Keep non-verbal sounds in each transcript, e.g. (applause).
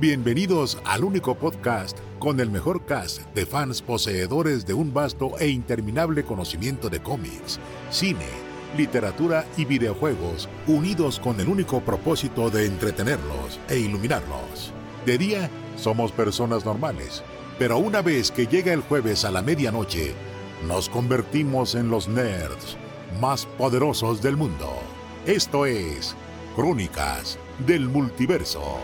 Bienvenidos al único podcast con el mejor cast de fans poseedores de un vasto e interminable conocimiento de cómics, cine, literatura y videojuegos, unidos con el único propósito de entretenerlos e iluminarlos. De día, somos personas normales, pero una vez que llega el jueves a la medianoche, nos convertimos en los nerds más poderosos del mundo. Esto es Crónicas del Multiverso.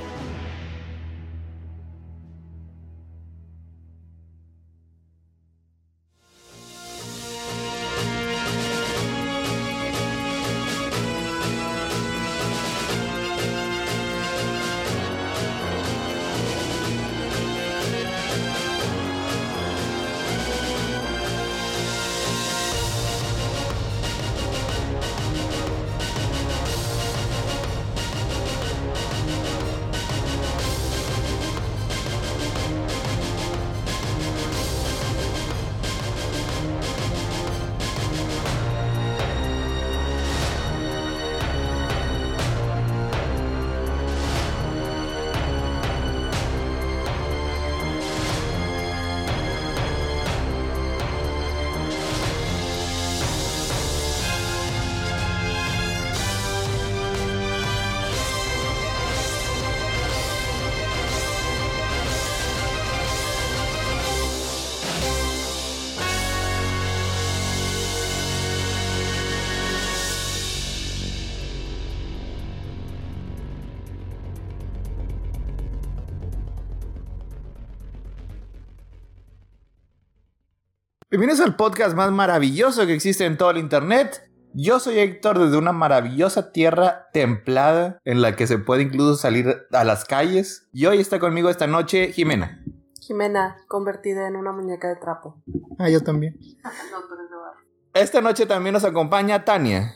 Podcast más maravilloso que existe en todo el internet. Yo soy Héctor desde una maravillosa tierra templada en la que se puede incluso salir a las calles. Y hoy está conmigo esta noche Jimena. Jimena, convertida en una muñeca de trapo. Ah, yo también. (laughs) no, pero es de barro. Esta noche también nos acompaña Tania.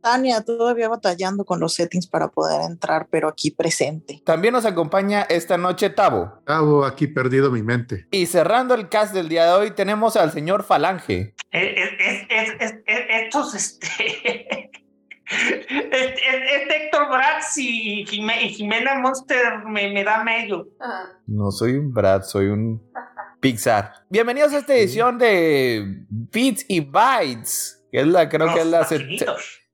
Tania, todavía batallando con los settings para poder entrar, pero aquí presente. También nos acompaña esta noche Tavo. Cabo, aquí perdido mi mente. Y cerrando el cast del día de hoy tenemos al señor Falange. Es, es, es, es, es- estos, este. (laughs) Este, este Héctor Bratz y, Jime- y Jimena Monster me, me da medio. Ah, No soy un Brad, soy un Pixar. Bienvenidos a esta edición de Bits y Bytes. Que es la, creo que es la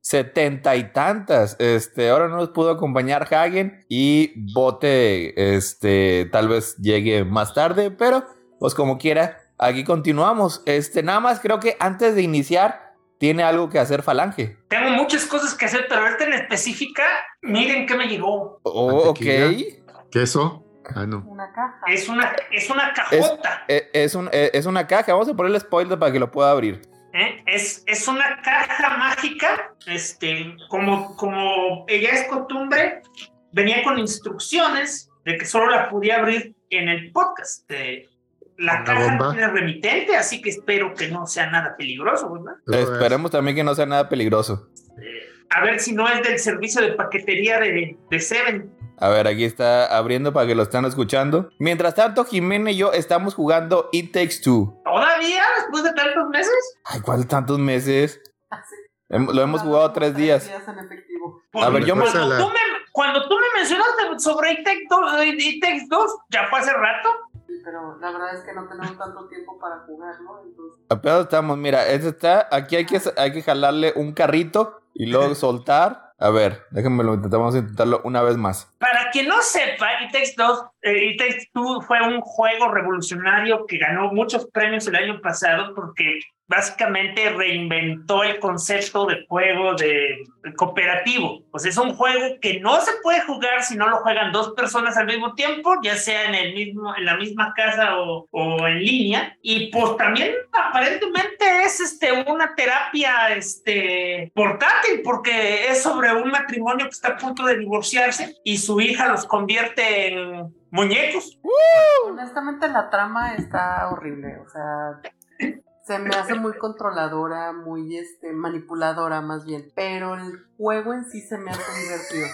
setenta y tantas. Este, ahora no nos pudo acompañar Hagen y Bote, este, tal vez llegue más tarde, pero pues como quiera, aquí continuamos. Este, nada más creo que antes de iniciar, tiene algo que hacer Falange. Tengo muchas cosas que hacer, pero esta en específica, miren qué me llegó. Oh, ok. ¿Queso? Ah, no. una caja. Es una, es una cajota. Eh, Es, un- eh, es una caja. Vamos a ponerle spoiler para que lo pueda abrir. ¿Eh? Es, es una caja mágica. Este, como, como ya es costumbre, venía con instrucciones de que solo la podía abrir en el podcast. Eh, la caja no bomba. tiene remitente, así que espero que no sea nada peligroso, ¿verdad? Esperemos también que no sea nada peligroso. Eh, a ver si no es del servicio de paquetería de, de Seven. A ver, aquí está abriendo para que lo están escuchando. Mientras tanto, Jimena y yo estamos jugando It Takes Two. ¿Todavía después de tantos meses? Ay, ¿cuál tantos meses? Así. Hem- Lo hemos jugado tres días. en efectivo. A ver, yo me- cuando, tú me, cuando tú me mencionaste sobre It Takes Two- It Takes 2, ya fue hace rato. Sí, pero la verdad es que no tenemos tanto tiempo para jugar, ¿no? Entonces, Apenas estamos, mira, este está, aquí hay que, hay que jalarle un carrito y luego (laughs) soltar. A ver, déjenme lo intentamos intentarlo una vez más. Para quien no sepa, It Takes Two, eh, It fue un juego revolucionario que ganó muchos premios el año pasado porque básicamente reinventó el concepto de juego de de cooperativo. Pues es un juego que no se puede jugar si no lo juegan dos personas al mismo tiempo, ya sea en el mismo, en la misma casa o, o en línea. Y pues también aparentemente es este una terapia este portátil porque es sobre un matrimonio que está a punto de divorciarse y su hija los convierte en muñecos. honestamente la trama está horrible, o sea, se me hace muy controladora, muy este manipuladora más bien, pero el juego en sí se me hace divertido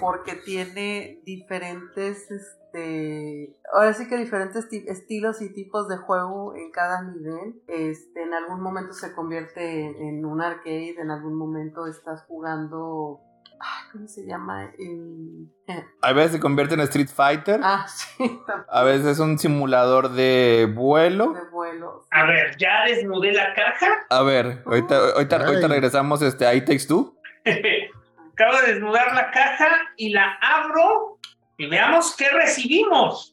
porque tiene diferentes este ahora sí que diferentes ti- estilos y tipos de juego en cada nivel. Este, en algún momento se convierte en, un arcade, en algún momento estás jugando ¿cómo se llama? El- eh, A veces se convierte en Street Fighter. Ah, (laughs) sí, también A veces es un simulador de vuelo. de vuelos. A ver, ya desnudé la caja. A ver, ahorita, ahorita, ahorita Ay. regresamos este, a It Takes Two. Acabo de desnudar la caja y la abro y veamos qué recibimos.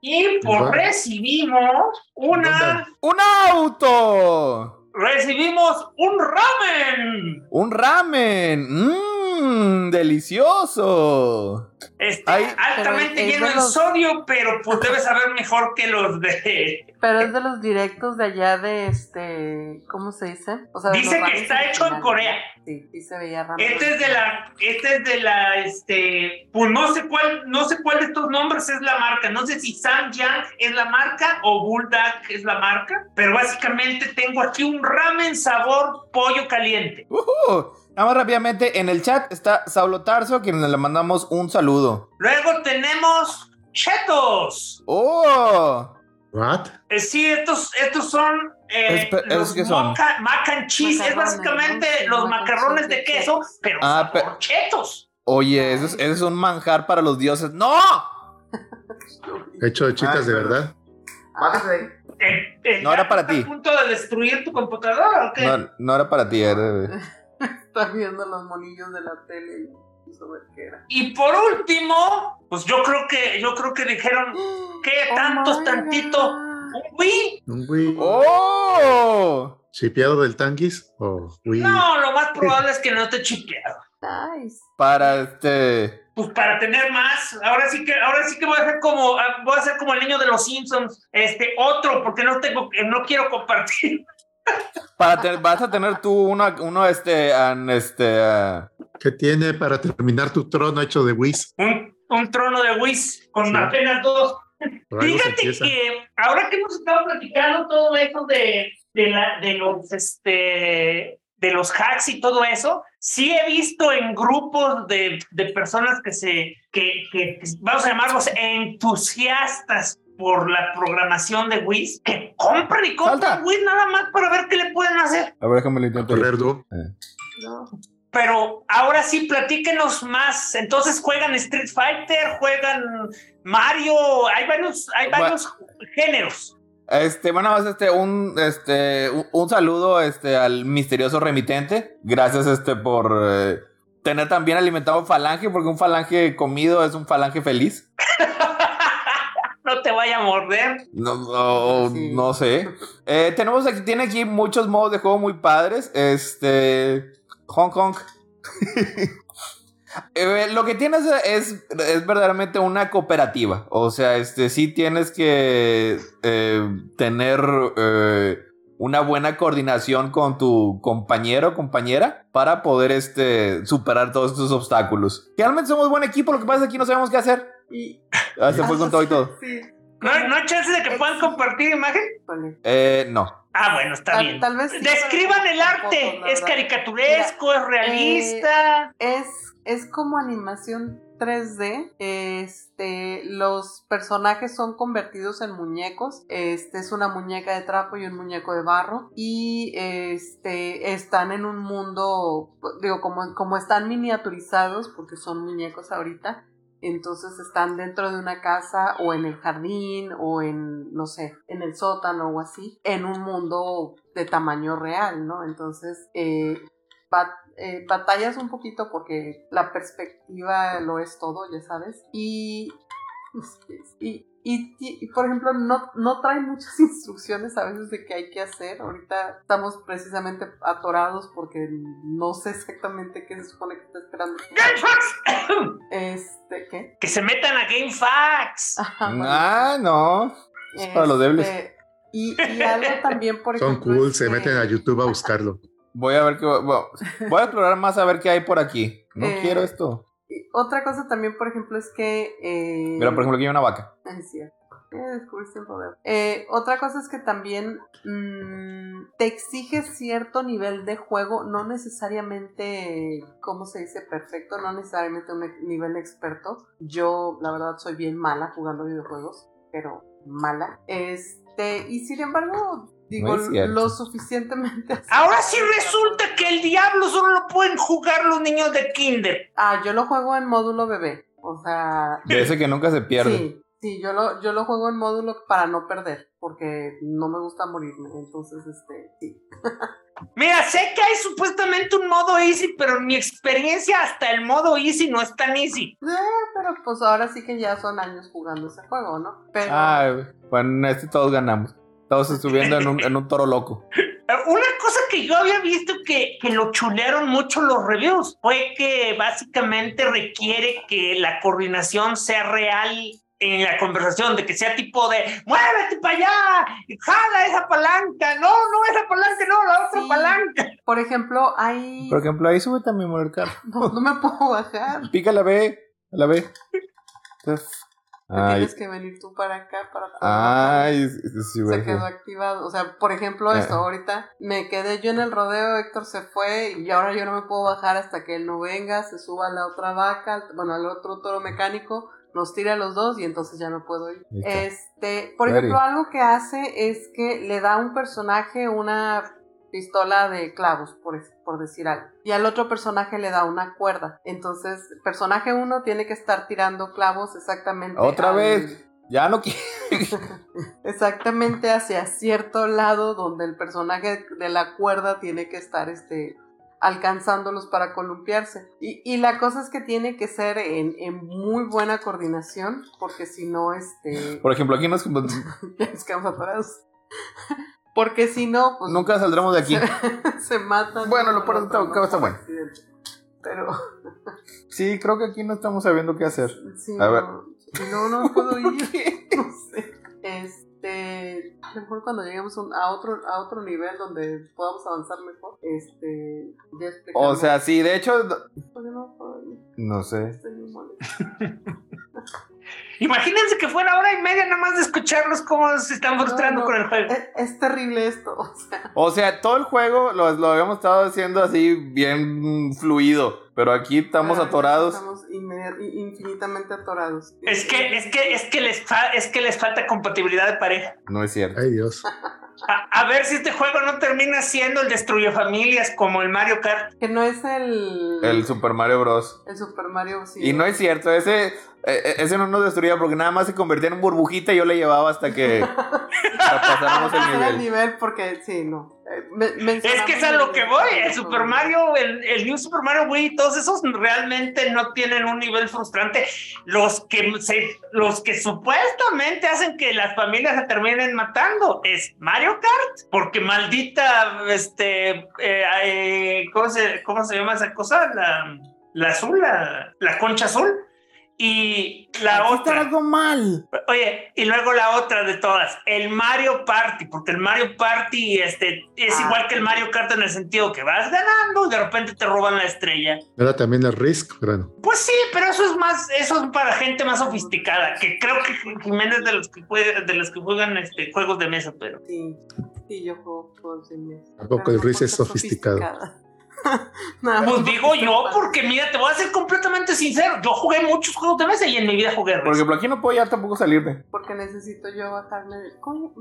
Y por recibimos una. ¡Un auto! Recibimos un ramen. ¡Un ramen! ¡Mmm! ¡Delicioso! Este, Ay. altamente lleno de en los- sodio, pero pues debe saber mejor que los de. Pero es de los directos de allá de este. ¿Cómo se dice? O sea, Dice que está hecho en. Corea. Sí, sí se veía ramen. Este es de la, este es de la, este, pues no sé cuál, no sé cuál de estos nombres es la marca. No sé si Samyang es la marca o Bulldog es la marca, pero básicamente tengo aquí un ramen sabor pollo caliente. ¡Ujú! Nada más rápidamente, en el chat está Saulo Tarso, quien le mandamos un saludo. Luego tenemos chetos. ¡Oh! ¿What? Eh, sí, estos, estos son eh, Espe- los ¿esos qué son? moca- mac and cheese. es Macarrones, básicamente ¿no? Los macarrones cheese de queso, pero Ah, sabor pero- chetos. Oye, eso es, eso es un manjar para los dioses. ¡No! (laughs) Hecho de chicas Ay, de verdad. Eh, eh, No era ¿ya para ti. a punto de destruir tu computadora o qué? No, no era para ti, era... (laughs) Está viendo los monillos de la tele y quiso ver qué era. Y por último, pues yo creo que yo creo que dijeron ¿Qué (gasps) Oh tantos tantito? ¿Un Wii? Un Wii ¡Oh! chipeado del tanguis o Wii. No, lo más probable es que no esté chipeado. Nice. Para este... Pues para tener más, ahora sí que ahora sí que voy a hacer como ah, voy a hacer como el niño de los Simpsons, este otro porque no tengo no quiero compartir. Para te- vas a tener tú uno, uno este, an- este, ah, ¿Qué tiene para terminar tu trono hecho de Wii? Un, un trono de Wiz con Sí. apenas dos Fíjate que ahora que hemos estado platicando todo eso de, de, la, de los este de los hacks y todo eso, sí he visto en grupos de, de personas que se, que, que, vamos a llamarlos entusiastas por la programación de Wiz, que compran y compran. Wiz nada más para ver qué le pueden hacer. A ver, déjame lo intento. Correr Doom. No. Pero ahora sí, platíquenos más. Entonces juegan Street Fighter, juegan Mario, hay varios, hay Va- varios géneros. Este, bueno, más este, un, este, un, un saludo, este, al misterioso remitente. Gracias, este, por eh, tener tan bien alimentado un falange, porque un falange comido es un falange feliz. (laughs) no te vaya a morder. No, no, Sí. no sé. Eh, tenemos aquí, tiene aquí muchos modos de juego muy padres. Este, Hong Kong. (laughs) Eh, lo que tienes es, es verdaderamente una cooperativa. O sea, este sí tienes que eh, tener eh, una buena coordinación con tu compañero o compañera para poder este, superar todos estos obstáculos. Realmente somos buen equipo, lo que pasa es que aquí no sabemos qué hacer. Y, Ah, se fue con todo y todo. Sí. ¿No, no hay chance de que puedan compartir imagen? Eh, no. Ah, bueno, está Tal, bien. tal vez. sí, Describan el arte. ¿Es caricaturesco? ¿Es realista? Es, es como animación 3D. Este, los personajes son convertidos en muñecos. Este es una muñeca de trapo y un muñeco de barro. Y este están en un mundo, digo, como, como están miniaturizados, porque son muñecos ahorita. Entonces están dentro de una casa o en el jardín o en, no sé, en el sótano o así, en un mundo de tamaño real, ¿no? Entonces, eh, eh, batallas un poquito porque la perspectiva lo es todo, ya sabes. Y, (laughs) y, y, y, por ejemplo, no, no trae muchas (laughs) instrucciones a veces de qué hay que hacer. Ahorita estamos precisamente atorados porque no sé exactamente qué se supone que está esperando. ¡GameFAQs! Este, ¿qué? que se metan a GameFAQs. Ajá, bueno. Ah, no. es para los débiles. Este, Y, y algo también, por Son ejemplo. cool, es se que- meten a YouTube a buscarlo. Voy a ver qué. Bueno, voy a explorar más a ver qué hay por aquí. No Eh, quiero esto. Otra cosa también, por ejemplo, es que. eh, Mira, por ejemplo, aquí hay una vaca. Es cierto. Eh, poder. Eh, otra cosa es que también mm, te exige cierto nivel de juego, no necesariamente, ¿cómo se dice? Perfecto, no necesariamente un nivel experto. Yo, la verdad, soy bien mala jugando videojuegos, pero mala. Este, y sin embargo, digo, lo suficientemente (laughs) así. Ahora sí resulta que el diablo solo lo pueden jugar los niños de kinder. Ah, yo lo juego en módulo bebé. O sea, De ese que nunca se pierde. sí, sí, yo lo, yo lo juego en módulo para no perder, porque no me gusta morirme. Entonces, este, sí. (laughs) Mira, sé que hay supuestamente un modo easy, pero en mi experiencia hasta el modo easy no es tan easy. Eh, pero pues ahora sí que ya son años jugando ese juego, ¿no? Pero Ah, bueno, en este todos ganamos. Todos subiendo en un, en un toro loco. Una cosa que yo había visto que, que lo chulearon mucho los reviews fue que básicamente requiere que la coordinación sea real en la conversación, de que sea tipo de muévete para allá, jala esa palanca, no, no esa palanca, no, la otra Sí. palanca. por ejemplo, hay. Por ejemplo, ahí sube también el carro. No, no me puedo bajar. Pica la B, la B. Entonces, Tienes que venir tú para acá para poder ay, sí, güey. se quedó activado. O sea, por ejemplo, esto, Ah. ahorita me quedé yo en el rodeo, Héctor se fue y ahora yo no me puedo bajar hasta que él no venga, se suba a la otra vaca, bueno, al otro toro mecánico, nos tira a los dos y entonces ya no puedo ir. Este, por ejemplo, algo que hace es que le da a un personaje una pistola de clavos, por, por decir algo. Y al otro personaje le da una cuerda. Entonces, personaje uno tiene que estar tirando clavos exactamente. Otra al- vez. Ya no quiero. (laughs) exactamente hacia cierto lado donde el personaje de la cuerda tiene que estar este alcanzándolos para columpiarse. Y, y la cosa es que tiene que ser en, en muy buena coordinación, porque si no, este, Por ejemplo, aquí nos, nos (laughs) quedamos atorados. Porque si no, pues nunca saldremos de aquí. se, (laughs) se matan. Bueno, lo de todo, Otro, está ¿no? bueno. Pero, (laughs) Sí, creo que aquí no estamos sabiendo qué hacer. sí, A ver. no, no, no puedo ir. (laughs) no sé. Este, a lo mejor cuando lleguemos un- a otro a otro nivel donde podamos avanzar mejor, este, ya O sea, sí, de hecho, por qué no puedo ir. no sé. Estoy muy. Imagínense que fuera hora y media nada más de escucharlos cómo se están frustrando No, no, con el juego. Es, es terrible esto, o sea, O sea, todo el juego lo, lo habíamos estado haciendo así bien fluido, pero aquí estamos atorados. Estamos infinitamente atorados. Es que, es que, es que les fa- es que les falta compatibilidad de pareja. No es cierto. Ay, Dios. A, a ver si este juego no termina siendo el destruye familias como el Mario Kart. Que no es el. El Super Mario Bros. el Super Mario. sí. Y no es cierto, ese, eh, eh, ese no nos destruía porque nada más se convertía en burbujita y yo le llevaba hasta que (laughs) pasáramos el nivel. nivel porque, sí, no. Es que es a lo que voy. El el- Super Mario, el, el New Super Mario Wii, todos esos realmente no tienen un nivel frustrante. Los que, se, los que supuestamente hacen que las familias se terminen matando es Mario Kart, porque maldita, este, eh, eh, ¿cómo, se, ¿cómo se llama esa cosa? La, la azul, la, la concha azul. Y la Aquí está otra. algo mal. Oye, y luego la otra de todas, el Mario Party, porque el Mario Party este, es Ah. igual que el Mario Kart en el sentido que vas ganando y de repente te roban la estrella. Era también el Risk, bueno. Pues sí, pero eso es más, eso es para gente más sofisticada, que creo que Jiménez de los que juega- de los que juegan este, juegos de mesa, pero. Sí, sí, yo juego juegos de mesa. Tampoco el por es sofisticado. (laughs) más Pues porque digo yo, porque mira, te voy a ser completamente sincero. Yo jugué muchos juegos de mesa y en mi vida jugué Por ejemplo, aquí no puedo ya tampoco salirme. Porque necesito yo bajarme de... ¿Cómo?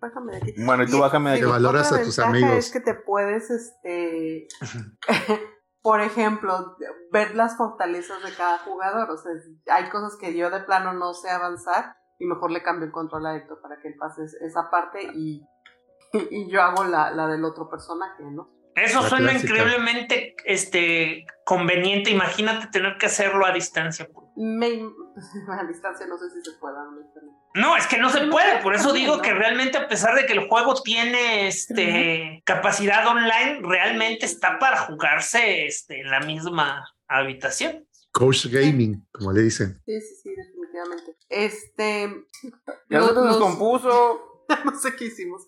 Bájame de aquí. Bueno, y tú bájame de aquí. Que valoras a tus amigos. es que te puedes, este... (laughs) por ejemplo, ver las fortalezas de cada jugador. O sea, hay cosas que yo de plano no sé avanzar y mejor le cambio el control a Héctor para que él pase es- esa parte y, (laughs) y yo hago la, la del otro personaje, ¿no? Eso La suena clásica. increíblemente este, conveniente. Imagínate tener que hacerlo a distancia. Me, (laughs) a distancia no sé si se pueda. No, es que no se No, puede, no, por eso no, digo no. que realmente a pesar de que el juego tiene este capacidad online, realmente está para jugarse este, en la misma habitación. Coach Gaming, como le dicen. Sí, sí, sí, definitivamente. Este. Ya los- se te los- descompuso. (laughs) no sé qué hicimos.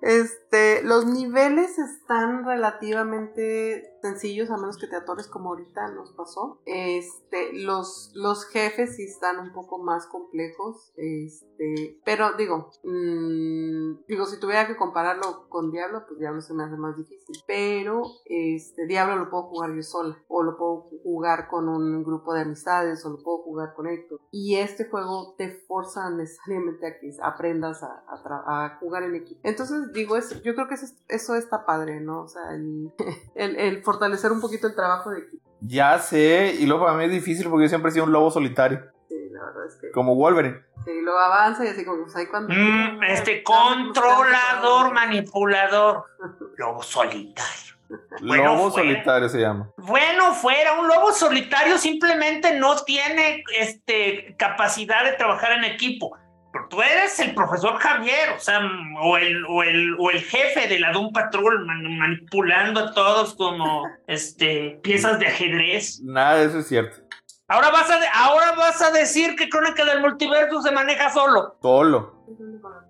Este, los niveles están relativamente sencillos, a menos que te atores como ahorita nos pasó. Este, los, los jefes sí están un poco más complejos. Este, pero digo, mm, digo, si tuviera que compararlo con Diablo, pues Diablo se me hace más difícil. Pero este, Diablo lo puedo jugar yo sola, o lo puedo jugar con un grupo de amistades, o lo puedo jugar con Héctor. Y este juego te forza necesariamente a que aprendas a, a jugar en equipo. Entonces, Entonces, digo, eso, yo creo que eso, eso está padre, ¿no? O sea, el, (laughs) el, el fortalecer un poquito el trabajo de equipo. Ya sé, y luego para mí es difícil porque yo siempre he sido un lobo solitario, Sí, la verdad es que. como Wolverine. Sí, luego avanza y así como, pues ahí cuando. Mm, este como controlador, manipulador, (laughs) lobo solitario. Bueno, lobo solitario se llama. Bueno, fuera, un lobo solitario simplemente no tiene este, capacidad de trabajar en equipo. Pero tú eres el profesor Javier, o sea, o el, o el, o el jefe de la Doom Patrol man- manipulando a todos como (laughs) este, piezas de ajedrez. Nada eso es cierto. Ahora vas, a de- ahora vas a decir que Crónica del Multiverso se maneja solo. Solo.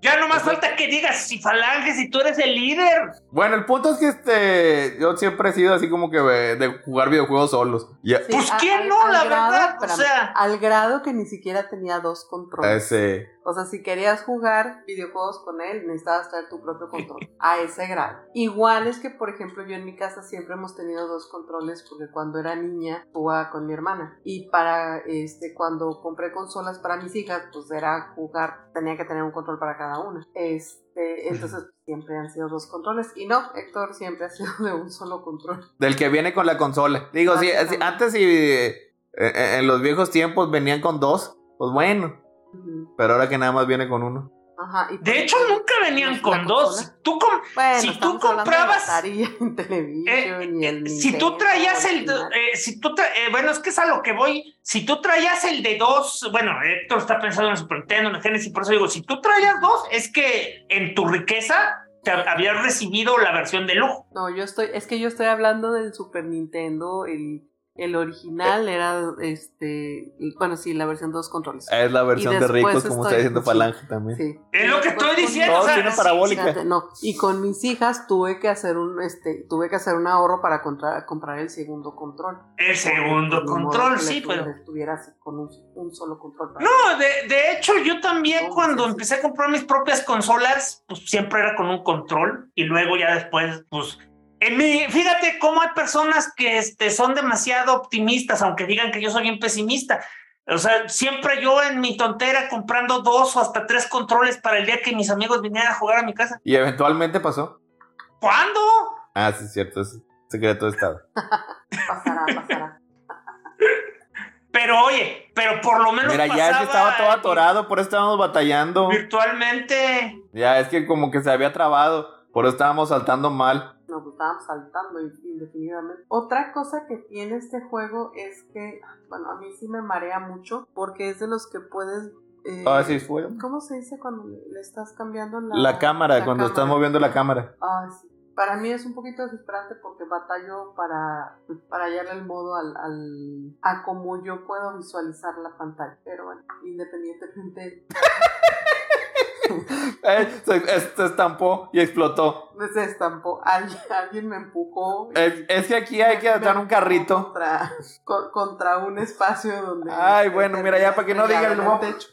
Ya no más falta que digas si Falange, si tú eres el líder. Bueno, el punto es que este, yo siempre he sido así como que de, de jugar videojuegos solos. Sí, Pues, ¿quién al- no, al la grado- verdad? O espérame, sea- Al grado que ni siquiera tenía dos controles. ese, O sea, si querías jugar videojuegos con él, necesitabas traer tu propio control. (laughs) A ese grado. Igual es que, por ejemplo, yo en mi casa siempre hemos tenido dos controles porque cuando era niña jugaba con mi hermana. Y para, este, cuando compré consolas para mis hijas, pues era jugar, tenía que tener un control para cada una. Este, entonces siempre han sido dos controles. Y no, Héctor siempre ha sido (laughs) de un solo control. del que viene con la consola. Digo, sí, Básicamente. sí, antes sí, eh, eh, en los viejos tiempos venían con dos, pues bueno, pero ahora que nada más viene con uno. Ajá. y De hecho, nunca venían con dos. tú, com- Bueno, si tú comprabas- (laughs) Eh, eh, si tú traías el, eh, si tú tra- eh, bueno, es que es a lo que voy, si tú traías el de dos, bueno, Héctor está pensando en el Super Nintendo, en el Genesis, por eso digo, si tú traías dos, es que en tu riqueza te habías recibido la versión de lujo. No, yo estoy, es que yo estoy hablando del Super Nintendo, el, el original era este, bueno, sí, la versión dos controles. Es la versión de ricos, como está diciendo sí. Falange también. Sí. Es lo que estoy diciendo, Todos o sea, tienen parabólica. Fíjate, no, y con mis hijas tuve que hacer un, este, tuve que hacer un ahorro para contra- comprar el segundo control. el segundo control, sí, pero... Estuviera así con un, un solo control. No, de, de hecho, yo también No, cuando sí. empecé a comprar mis propias consolas, pues siempre era con un control y luego ya después, pues... En mi, fíjate cómo hay personas que este, son demasiado optimistas, aunque digan que yo soy bien pesimista. O sea, siempre yo en mi tontera comprando dos o hasta tres controles para el día que mis amigos vinieran a jugar a mi casa. Y eventualmente pasó. ¿Cuándo? Ah, sí, es cierto, es secreto de estado. (laughs) Pasará, pasará. Pero oye, pero por lo menos Mira, ya es que pasaba estaba todo atorado, por eso estábamos batallando. virtualmente. Ya es que como que se había trabado, por eso estábamos saltando mal. No, pues estábamos saltando in- indefinidamente. Otra cosa que tiene este juego es que, bueno, a mí sí me marea mucho porque es de los que puedes... eh, Ah, sí, fue. ¿Cómo se dice cuando le, estás cambiando la, La cámara, la cuando estás moviendo la cámara. Ah, sí. Para mí es un poquito desesperante porque batallo para, para hallarle el modo al, al, a cómo yo puedo visualizar la pantalla. Pero bueno, independientemente, (laughs) (laughs) Eh, se, es- se estampó y explotó. se estampó. Alguien, alguien me empujó. y- Es, es que aquí hay que dar un carrito. Contra, con- contra un espacio donde. Ay, bueno, mira, ya para que no digan, lo el voy a- techo.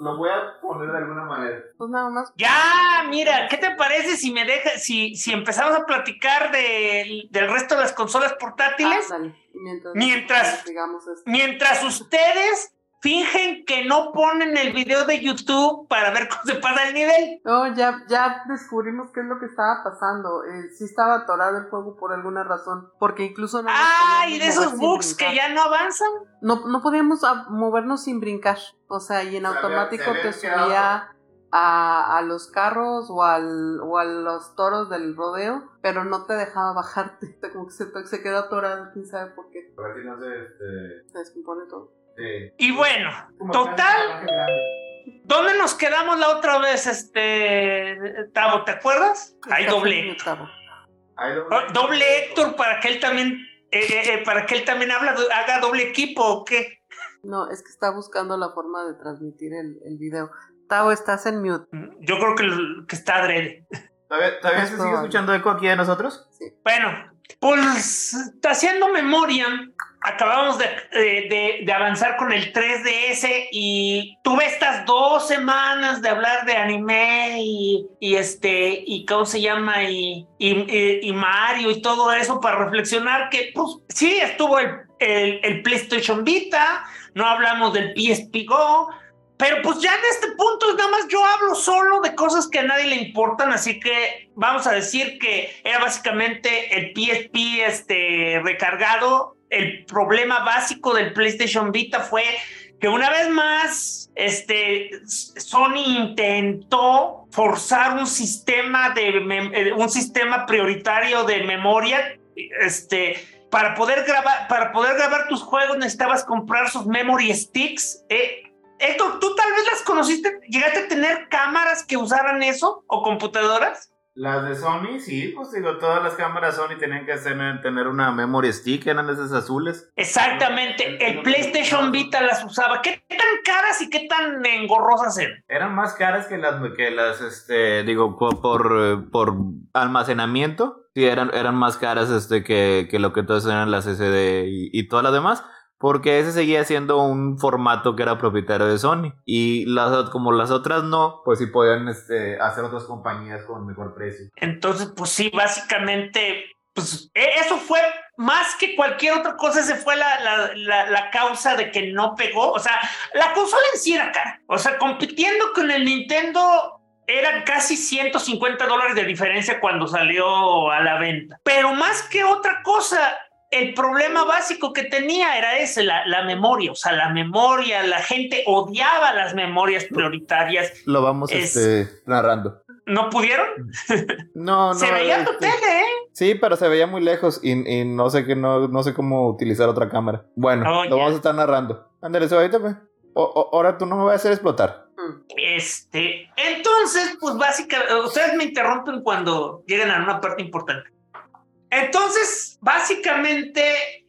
Lo voy a poner de alguna manera. Pues nada más. Ya, mira, ¿qué te parece si me deja, si, si empezamos a platicar del- del resto de las consolas portátiles? Y mientras, Mientras- digamos esto. Mientras ustedes fingen que no ponen el video de YouTube para ver (laughs) cómo se pasa el nivel. No, ya, ya descubrimos qué es lo que estaba pasando. Eh, sí estaba atorado el juego por alguna razón. Porque incluso no. Ah, y de esos bugs que ya no avanzan. No, no podíamos ah, movernos sin brincar. O sea, y en Se había- automático se había te quedado- subía a, a los carros o, al, o a los toros del rodeo, pero no te dejaba bajarte. (laughs) Como que se, se quedó atorado, quién sabe por qué. A ver si no se. Este, Se descompone todo. Sí. Y bueno, total, ¿dónde nos quedamos la otra vez, este, Tavo? ¿Te acuerdas? Hay doble. Oh, Doble Héctor para que él también, eh, eh, eh, para que él también habla, haga doble equipo o qué. No, es que está buscando la forma de transmitir el, el video. Tavo, estás en mute. Yo creo que, que está adrede. ¿Todavía, se sigue escuchando eco aquí de nosotros? Bueno, pues haciendo memoria, acabamos de, de- de- avanzar con el 3DS y tuve estas dos semanas de hablar de anime y, y este, y cómo se llama, y, y, y- Mario y todo eso para reflexionar que, pues sí, estuvo el, el- el PlayStation Vita, no hablamos del PSP Go. pero pues ya en este punto nada más yo hablo solo de cosas que a nadie le importan, así que vamos a decir que era básicamente el PSP este, recargado. El problema básico del PlayStation Vita fue que una vez más este, Sony intentó forzar un sistema, de eh, un sistema prioritario de memoria este, para poder grabar, para poder grabar tus juegos necesitabas comprar sus memory sticks. Eh, Héctor, ¿tú tal vez las conociste? ¿Llegaste a tener cámaras que usaran eso o computadoras? Las de Sony, sí, pues digo, todas las cámaras Sony tenían que tener una memory stick, eran esas azules. Exactamente, el PlayStation Vita las usaba. ¿Qué tan caras y qué tan engorrosas eran? Eran más caras que las, que las este, digo, por, por almacenamiento. Sí, eran, eran más caras este, que, que lo que todas eran las SD y, y todas las demás porque ese seguía siendo un formato que era propietario de Sony y las como las otras no, pues sí podían este, hacer otras compañías con mejor precio. Entonces, pues sí, básicamente, pues e, eso fue más que cualquier otra cosa, ese fue la, la, la, causa de que no pegó. O sea, la consola en sí era cara. O sea, compitiendo con el Nintendo eran casi 150 dólares de diferencia cuando salió a la venta. Pero más que otra cosa, el problema básico que tenía era ese, la, memoria, o sea, la memoria, la gente odiaba las memorias prioritarias. Lo vamos este, narrando. ¿No pudieron? (laughs) No, no. se veía tu tele, ¿eh? Sí, pero se veía muy lejos y, no sé que no, no sé cómo utilizar otra cámara. Bueno, oh, lo vamos a estar narrando. Ándale, se pues. ahora tú no me vas a hacer explotar. Este, entonces, pues básicamente, ustedes me interrumpen cuando lleguen a una parte importante. Entonces, básicamente,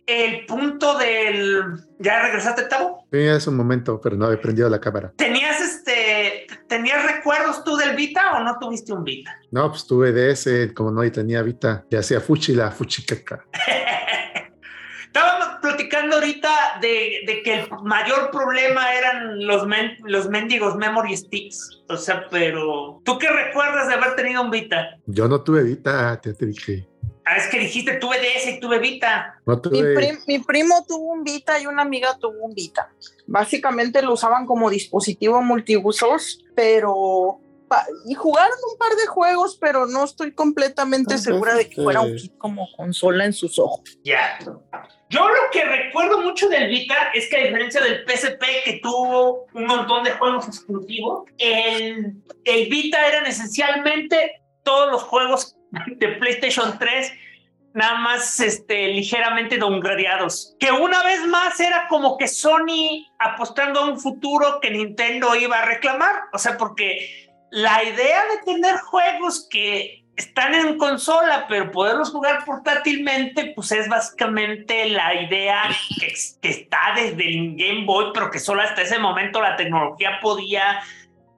el punto del. ¿Ya regresaste, Tabo? Sí, hace un momento, pero no he prendido la cámara. ¿Tenías este. ¿Tenías recuerdos tú del Vita o no tuviste un Vita? No, pues tuve de ese, como no y tenía Vita, ya hacía fuchi la fuchicaca. (laughs) Estábamos platicando ahorita de, de, que el mayor problema eran los, los mendigos memory sticks. O sea, pero. ¿Tú qué recuerdas de haber tenido un Vita? Yo no tuve Vita, ya te dije. Ah, es que dijiste tuve DS y tuve Vita. mi, primo tuvo un Vita y una amiga tuvo un Vita. Básicamente lo usaban como dispositivo multiusos, pero y jugaron un par de juegos, pero no estoy completamente segura de que fuera un kit como consola en sus ojos. Ya. Yo lo que recuerdo mucho del Vita es que a diferencia del PSP que tuvo un montón de juegos exclusivos, el, el Vita eran esencialmente todos los juegos (laughs) de PlayStation 3 nada más este, ligeramente downgradeados. Que una vez más era como que Sony apostando a un futuro que Nintendo iba a reclamar. O sea, porque la idea de tener juegos que están en consola, pero poderlos jugar portátilmente, pues es básicamente la idea que, que está desde el Game Boy, pero que solo hasta ese momento la tecnología podía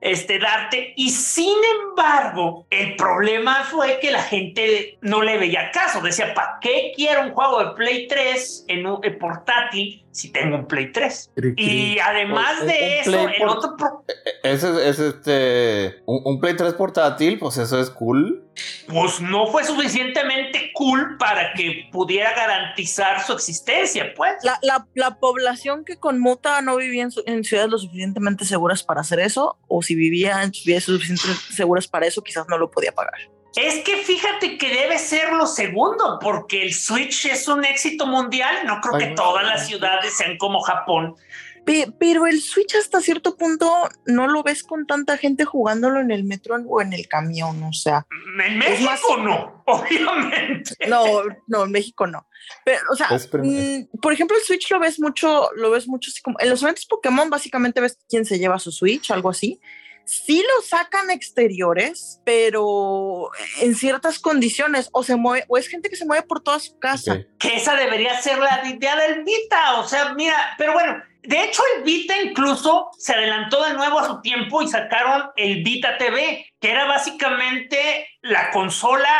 este, darte. Y sin embargo, el problema fue que la gente no le veía caso. Decía, ¿para qué quiero un juego de Play 3 en un portátil si tengo un Play 3? Y además de eso, el otro... E, e, ese es este... Un, Play 3 portátil, pues eso es cool. Pues no fue suficientemente cool para que pudiera garantizar su existencia, pues. La, la, la población que conmuta no vivía en, en, ciudades lo suficientemente seguras para hacer eso, o si vivía en ciudades suficientemente seguras para eso, quizás no lo podía pagar. Es que fíjate que debe ser lo segundo, porque el Switch es un éxito mundial. No creo que todas las ciudades sean como Japón. Pero el Switch hasta cierto punto no lo ves con tanta gente jugándolo en el metro o en el camión, o sea. En México no, (laughs) obviamente. No, no, en México no. Pero, o sea, mm, por ejemplo, el Switch lo ves mucho, lo ves mucho así como en los eventos Pokémon, básicamente ves quién se lleva su Switch, algo así sí lo sacan exteriores, pero en ciertas condiciones, o se mueve, o es gente que se mueve por toda su casa. Que esa debería ser la idea del Vita, o sea, mira, pero bueno, de hecho el Vita incluso se adelantó de nuevo a su tiempo y sacaron el Vita TV, que era básicamente la consola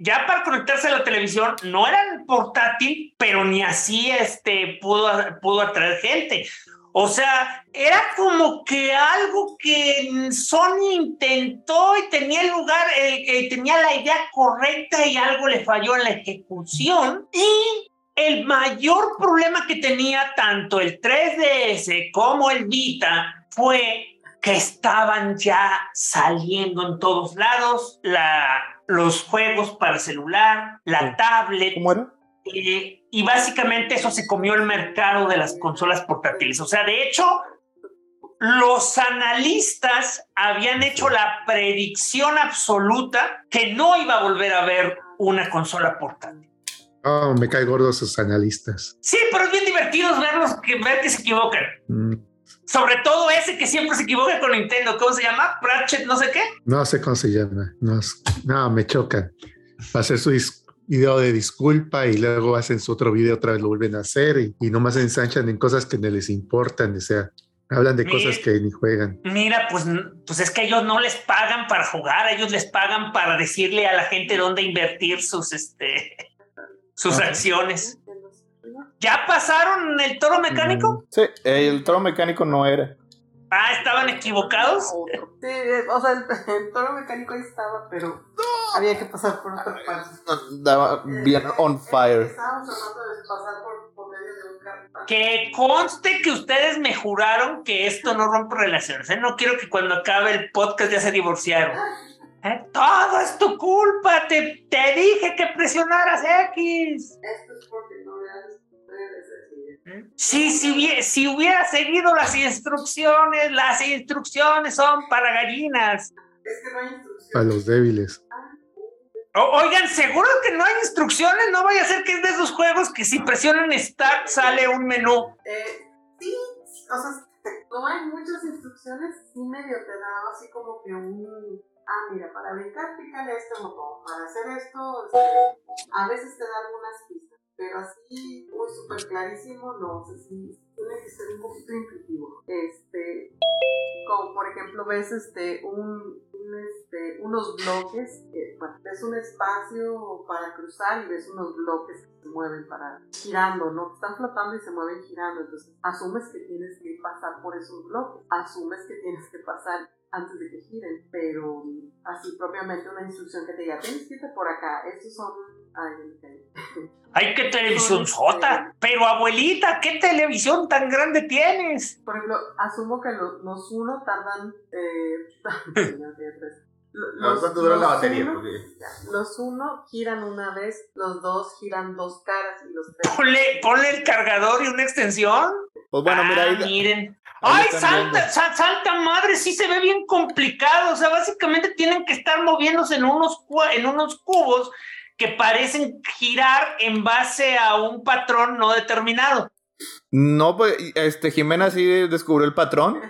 ya para conectarse a la televisión no era portátil, pero ni así este pudo, pudo atraer gente. O sea, era como que algo que Sony intentó y tenía el lugar, eh, tenía la idea correcta y algo le falló en la ejecución. Y el mayor problema que tenía tanto el 3DS como el Vita fue que estaban ya saliendo en todos lados la, los juegos para celular, la tablet. ¿Cómo era? Eh, y básicamente eso se comió el mercado de las consolas portátiles. O sea, de hecho, los analistas habían hecho la predicción absoluta que no iba a volver a ver una consola portátil. Oh, me cae gordo esos analistas. Sí, pero es bien divertido verlos que, ver que se equivocan. Mm, Sobre todo ese que siempre se equivoca con Nintendo. ¿Cómo se llama? Pratchett, no sé qué. no sé cómo se llama. No, no, me chocan. Hacer su dis- video de disculpa y luego hacen su otro video, otra vez lo vuelven a hacer y, y nomás ensanchan en cosas que no les importan. O sea, hablan de cosas que ni juegan. Mira, pues, pues es que ellos no les pagan para jugar, ellos les pagan para decirle a la gente dónde invertir sus, este, sus acciones. ¿Ya pasaron el toro mecánico? Sí, el toro mecánico no era. Ah, estaban equivocados. Otro. Sí, eh, o sea, el, el toro mecánico ahí estaba, pero había que pasar por otra parte. Andaba bien on fire. Estábamos hablando de pasar por, por medio de un carro. Que conste que ustedes me juraron que esto no rompe relaciones. ¿eh? No quiero que cuando acabe el podcast ya se divorciaron. (laughs) ¿Eh? Todo es tu culpa. Te, te dije que presionaras X. Es Sí, si, hubie- si hubiera seguido las instrucciones, las instrucciones son para gallinas. Es que no hay instrucción. A los débiles. O- oigan, seguro que no hay instrucciones. No vaya a ser que es de esos juegos que si presionan Start sale un menú. Eh, sí, o sea, no hay muchas instrucciones, sí medio te da así como que un... Ah, mira, para brincar, pícale este botón. Para hacer esto, este, a veces te da algunas pistas. Pero así, muy súper clarísimo, no. O sea, sí, tiene que ser un poquito intuitivo. Este, como por ejemplo, ves este, un, este, unos bloques, ves un espacio para cruzar y ves unos bloques que se mueven para girando, ¿no? Están flotando y se mueven girando. Entonces, asumes que tienes que pasar por esos bloques, asumes que tienes que pasar antes de que giren, pero así propiamente una instrucción que te diga, tienes que irte por acá, estos son... Ay, (laughs) qué televisión sota. Pero abuelita, ¿qué televisión tan grande tienes? Por ejemplo, asumo que los, los uno tardan... Eh. (laughs) (laughs) Los- ¿Cuánto dura la batería? uno- Porque- Los uno giran una vez, los dos giran dos caras y los tres... (laughs) Ponle, ponle el cargador y una extensión. Pues bueno, mira, Ah, ahí, miren. ahí Ay, están santa, viendo. sa- santa madre, sí se ve bien complicado. O sea, básicamente tienen que estar moviéndose en unos, cu- en unos cubos que parecen girar en base a un patrón no determinado. No, pues, este, Jimena sí descubrió el patrón.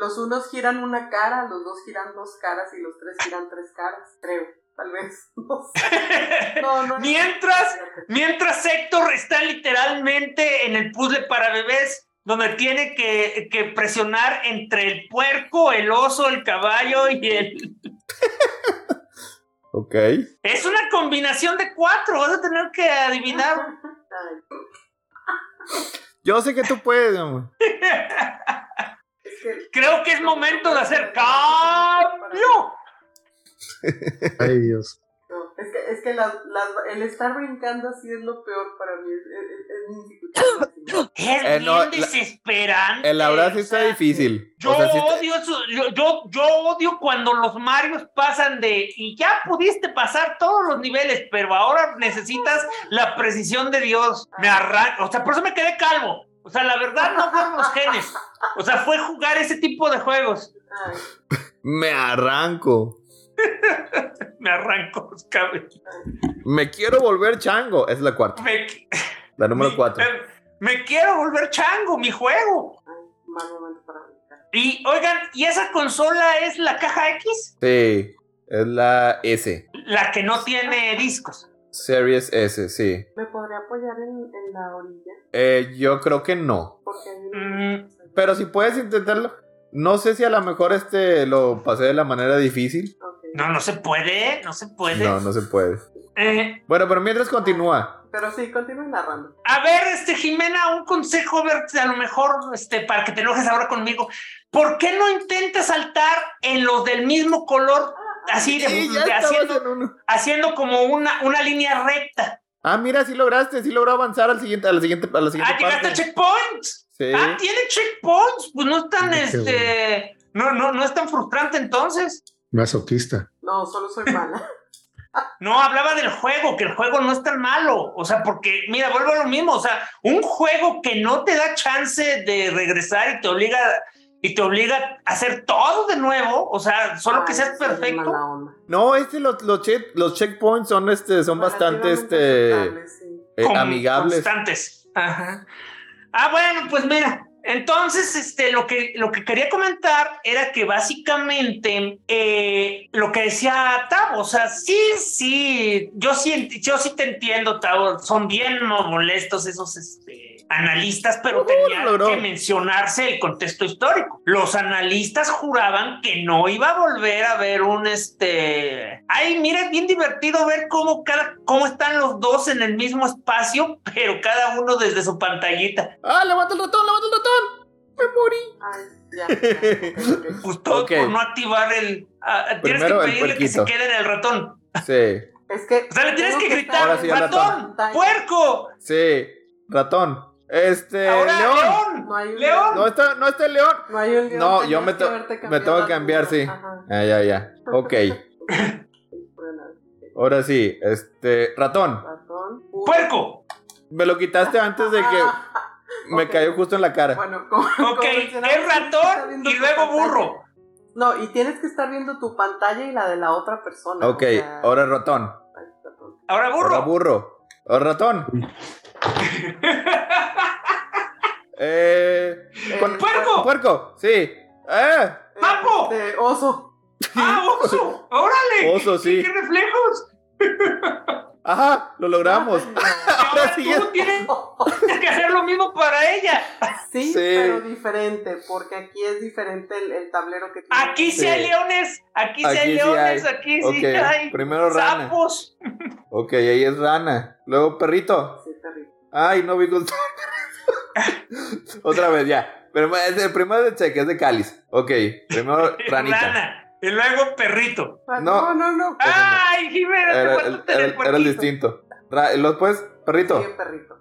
Los unos giran una cara, los dos giran dos caras y los tres giran tres caras, creo. Tal vez. (laughs) No sé. (laughs) No, no, no. Mientras, mientras Héctor está literalmente en el puzzle para bebés, donde tiene que, que presionar entre el puerco, el oso, el caballo y el... (laughs) Ok. Es una combinación de cuatro, vas a tener que adivinar. Yo sé que tú puedes, amor. Creo que es momento de hacer cambio. Ay, Dios. No, es que, es que las, las- el estar brincando así es lo peor para mí. Es, es, es mi dificultad. Es Eh, bien no, la- desesperante. El abrazo o está sea, difícil. Yo O sea, odio eso, yo, yo, yo odio cuando los Marios pasan de y ya pudiste pasar todos los niveles, pero ahora necesitas la precisión de Dios. Me arranca, o sea, por eso me quedé calvo. O sea, la verdad no fueron los genes. O sea, fue jugar ese tipo de juegos. Ay, (laughs) Me arranco. (laughs) Me arrancó los cabellos. Me quiero volver chango. Es la cuarta. Me, La número me- cuatro. me quiero volver chango, mi juego. ay, mal momento para brincar. Y oigan, ¿y esa consola es la caja X? Sí. Es la S. La que no tiene discos. Series S, sí. ¿Me podría apoyar en, en la orilla? Eh, yo creo que no. Mm. no Pero si puedes intentarlo. No sé si a lo mejor este lo pasé de la manera difícil. No, no se puede, no se puede. No, no se puede. Eh, Bueno, pero mientras continúa. Pero sí, continúen narrando. a ver, este Jimena, un consejo, a ver, a lo mejor, este, para que te enojes ahora conmigo. ¿Por qué no intentas saltar en los del mismo color? Así de, Sí, haciendo, haciendo como una, una línea recta. Ah, mira, sí lograste, sí logró avanzar al siguiente, a la siguiente, a la siguiente Ah, llegaste al checkpoint. Ah, tiene checkpoints, pues no es tan, este, no, no, no es tan frustrante entonces. Masoquista. No, solo soy mala. (laughs) No, hablaba del juego, que el juego no es tan malo. O sea, porque, mira, vuelvo a lo mismo. O sea, un juego que no te da chance de regresar y te obliga, y te obliga a hacer todo de nuevo. O sea, solo que seas perfecto. No, este, los, los, los checkpoints son, este, son bastante este, eh, amigables. Constantes. Ajá. Ah, bueno, pues mira, entonces, este, lo que, lo que quería comentar era que básicamente eh, lo que decía Tavo, o sea, sí, sí, yo sí, yo sí te entiendo, Tavo, son bien molestos esos este, analistas, pero uh, tenía que mencionarse el contexto histórico. Los analistas juraban que no iba a volver a ver un este. Ay, mira, es bien divertido ver cómo cada, cómo están los dos en el mismo espacio, pero cada uno desde su pantallita. Ah, levanta el ratón, levanta el ratón. Me morí. (laughs) pues todo por no activar el. Uh, tienes que pedirle que se quede en el ratón. Sí. Es que. O sea, le tienes que gritar, sí, ratón, ratón, puerco. Sí, ratón. Este, Ahora, León. León. No, hay un León. No está, no está el León. No hay un León. No, yo me, tengo que cambiar, sí. Ah, ya, ya. Ok. Ahora sí, este, ratón. Ratón. Puerco. Me lo quitaste antes de que (laughs) me okay. cayó justo en la cara. Bueno, como, Ok, es ratón y luego burro. No, y tienes que estar viendo tu pantalla y la de la otra persona. Ok, o sea, ahora ratón. Ahora burro. Ahora burro. Ahora ratón. (laughs) eh, con, ¡Puerco! ¡Puerco! Sí. ¡Eh! ¡Papo! Este, oso. ¡Ah, oso! ¡Órale! Oso, sí. ¡Qué reflejos! (laughs) Ajá, lo logramos. (laughs) Ahora sí tú tienes, tienes, que hacer lo mismo para ella. Sí, sí, pero diferente, porque aquí es diferente el, el tablero que tienes. Aquí sí hay leones, aquí, aquí sí hay leones, hay. aquí sí okay. hay Primero rana. sapos. Ok, ahí es rana. Luego perrito. Ay, no vi con Otra vez, ya. Pero el primero de cheque es de cáliz. Ok, primero (laughs) ranita. Rana. Y luego perrito. No, no, no. Ay, Jiménez, era, era, era, era el distinto. Ra después, perrito. Sí, perrito.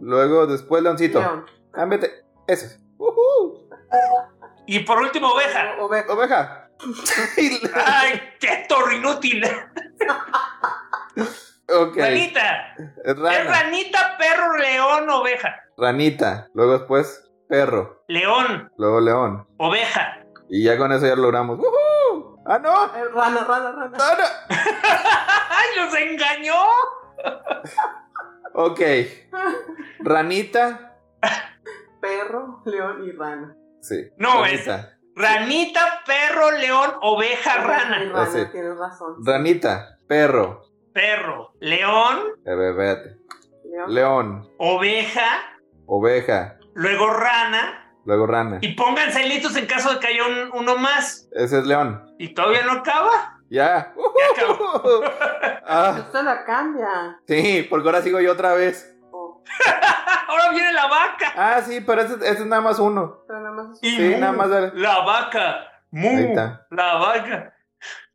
Luego, después, leoncito. León. Cámbiate. Eso. Uh -huh. Y por último, oveja. Oveja. Oveja. Ay, qué torro inútil. (laughs) ok. Ranita. Es, rana. es ranita, perro, león, oveja. Ranita. Luego después, perro. León. Luego león. Oveja. Y ya con eso ya lo logramos. ¡Uh ¡Ah, no! Eh, rana, rana, rana. ¡Rana! (laughs) ¡Ay, los engañó! ok. Ranita. Perro, león y rana. Sí. No, ranita. es ranita, perro, león, oveja, rana. Rana, tienes razón. Ranita. Perro. Perro, león, Espérate. León. León. oveja, Oveja. luego rana. Luego rana. Y pónganse listos en caso de que haya un- uno más. Ese es león. ¿Y todavía no acaba? Ya. Ya acabó. (laughs) ah, Esto la cambia. sí, porque ahora sigo yo otra vez. Oh, (laughs) Ahora viene la vaca. Ah, sí, pero ese, ese es nada más uno. pero nada más es- Y Sí, mu, nada más. La vaca. Mu. Ahí está. La vaca.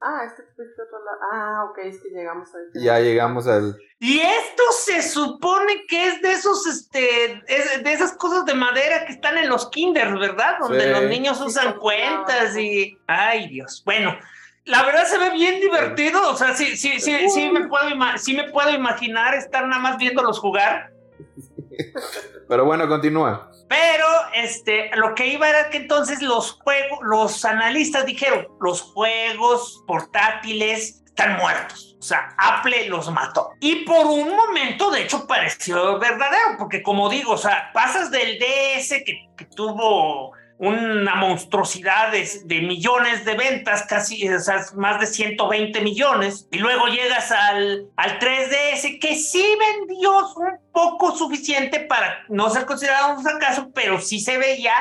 Ah, este fue este otro lado. Ah, ok, es que llegamos a este. Ya llegamos al. Y esto se supone que es de esos, este, es de esas cosas de madera que están en los kinders, ¿verdad? Donde Sí. los niños usan cuentas y. Ay, Dios. Bueno, la verdad se ve bien divertido. O sea, sí, sí, sí, sí me puedo, ima- sí me puedo imaginar estar nada más viéndolos jugar. (laughs) Pero bueno, continúa. Pero este, lo que iba era que entonces los juegos, los analistas dijeron, los juegos portátiles están muertos. O sea, Apple los mató. Y por un momento, de hecho, pareció verdadero, porque como digo, o sea, pasas del DS que, que tuvo una monstruosidad de, millones de ventas, casi o más de 120 millones, y luego llegas al, al 3DS que sí vendió un poco suficiente para no ser considerado un fracaso, pero sí se veía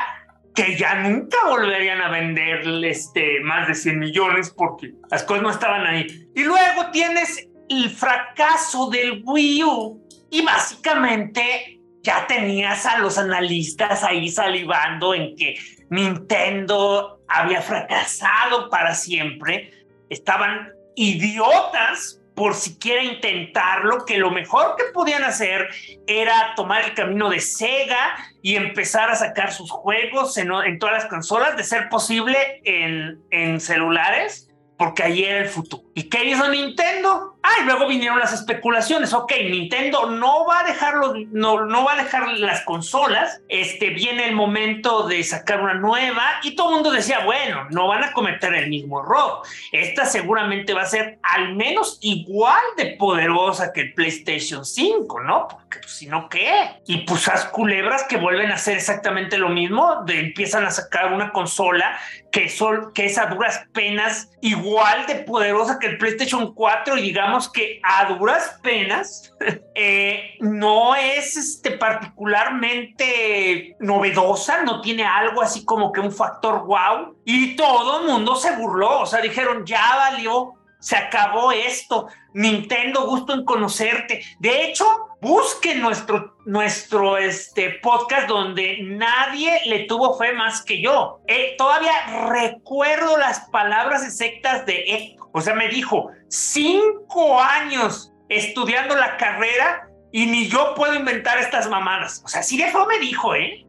que ya nunca volverían a vender este, más de 100 millones porque las cosas no estaban ahí. Y luego tienes el fracaso del Wii U y básicamente ya tenías a los analistas ahí salivando en que Nintendo había fracasado para siempre. Estaban idiotas por siquiera intentarlo, que lo mejor que podían hacer era tomar el camino de Sega y empezar a sacar sus juegos en, todas las consolas, de ser posible en, en celulares porque ahí era el futuro. ¿Y qué hizo Nintendo? Ah, y luego vinieron las especulaciones. Ok, Nintendo no va a dejar no, no va a dejar las consolas. Este viene el momento de sacar una nueva y todo el mundo decía, bueno, no van a cometer el mismo error. Esta seguramente va a ser al menos igual de poderosa que el PlayStation 5, ¿no? Porque pues, si no, ¿qué? Y pues las culebras que vuelven a hacer exactamente lo mismo, empiezan a sacar una consola que, son, que es a duras penas igual de poderosa que el PlayStation 4 y digamos que a duras penas (laughs) eh, no es este, particularmente novedosa, no tiene algo así como que un factor wow y todo el mundo se burló, o sea, dijeron ya valió, se acabó esto, Nintendo gusto en conocerte. De hecho, busquen nuestro, nuestro este, podcast donde nadie le tuvo fe más que yo. Eh, todavía recuerdo las palabras exactas de. O sea, me dijo, cinco años estudiando la carrera y ni yo puedo inventar estas mamadas. O sea, sí de me dijo, ¿eh?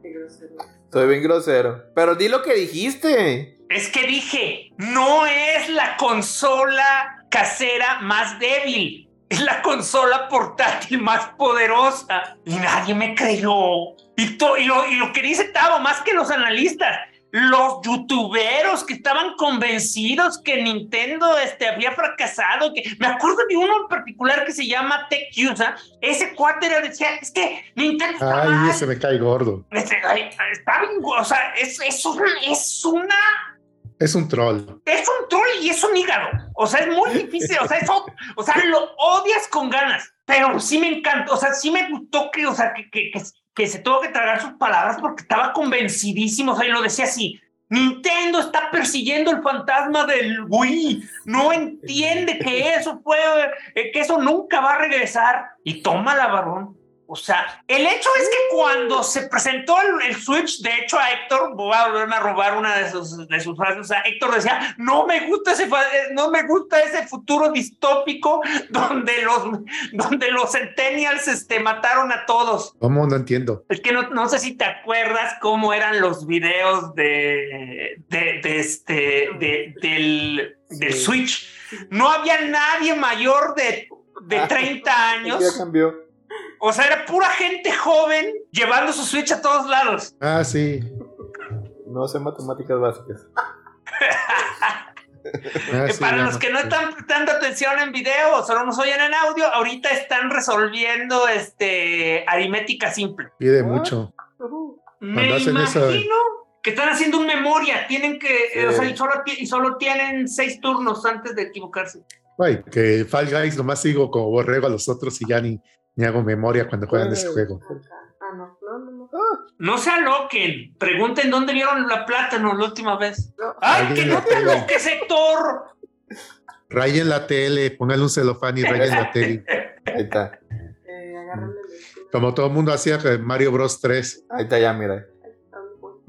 Estoy bien grosero. Pero di lo que dijiste. Es que dije, no es la consola casera más débil es la consola portátil más poderosa. Y nadie me creyó. Y, y, lo, y lo que dice Tavo, más que los analistas, los youtuberos que estaban convencidos que Nintendo este, había fracasado, que me acuerdo de uno en particular que se llama Tech User, ese cuate era, decía, es que Nintendo está Ay, ese me cae gordo. Este, está bien, o sea, es, es, una, es una es un troll. Es un troll y es un hígado. O sea, es muy difícil. O sea, eso, o sea, lo odias con ganas. Pero sí me encantó. O sea, sí me gustó que, o sea, que, que, que, se tuvo que tragar sus palabras porque estaba convencidísimo. O sea, y lo decía así. Nintendo está persiguiendo el fantasma del Wii. No entiende que eso fue, eh, que eso nunca va a regresar. Y toma la varón. O sea, el hecho es que cuando se presentó el, Switch, de hecho a Héctor, voy a volverme a robar una de sus, de sus frases, o sea, Héctor decía, no me gusta ese, eh, no me gusta ese futuro distópico (laughs) donde los, donde los centennials este, mataron a todos. ¿Cómo? No entiendo. Es que no, no sé si te acuerdas cómo eran los videos de, de, este, de, del, del Switch. No había nadie mayor de, de 30 años. Ya cambió o sea, era pura gente joven llevando su Switch a todos lados. Ah, sí. No sé matemáticas básicas. (laughs) Ah, para los que no están prestando atención en video o solo nos oyen en audio, ahorita están resolviendo este aritmética simple. Pide mucho. Me imagino que están haciendo un memoria, tienen que, o sea, y solo, y solo, tienen seis turnos antes de equivocarse. Ay, que Fall Guys nomás sigo como borrego a los otros y ya ni, ni hago memoria cuando juegan ese juego. Ah, no, no, no. No se aloquen. Pregunten dónde vieron la plátano la última vez. ¡Ay, que no te aloques, Héctor! Rayen la tele, póngale un celofán y rayen la tele. (laughs) Ahí está. Eh, Como todo el mundo hacía Mario Bros 3. Ahí está, ya, mira.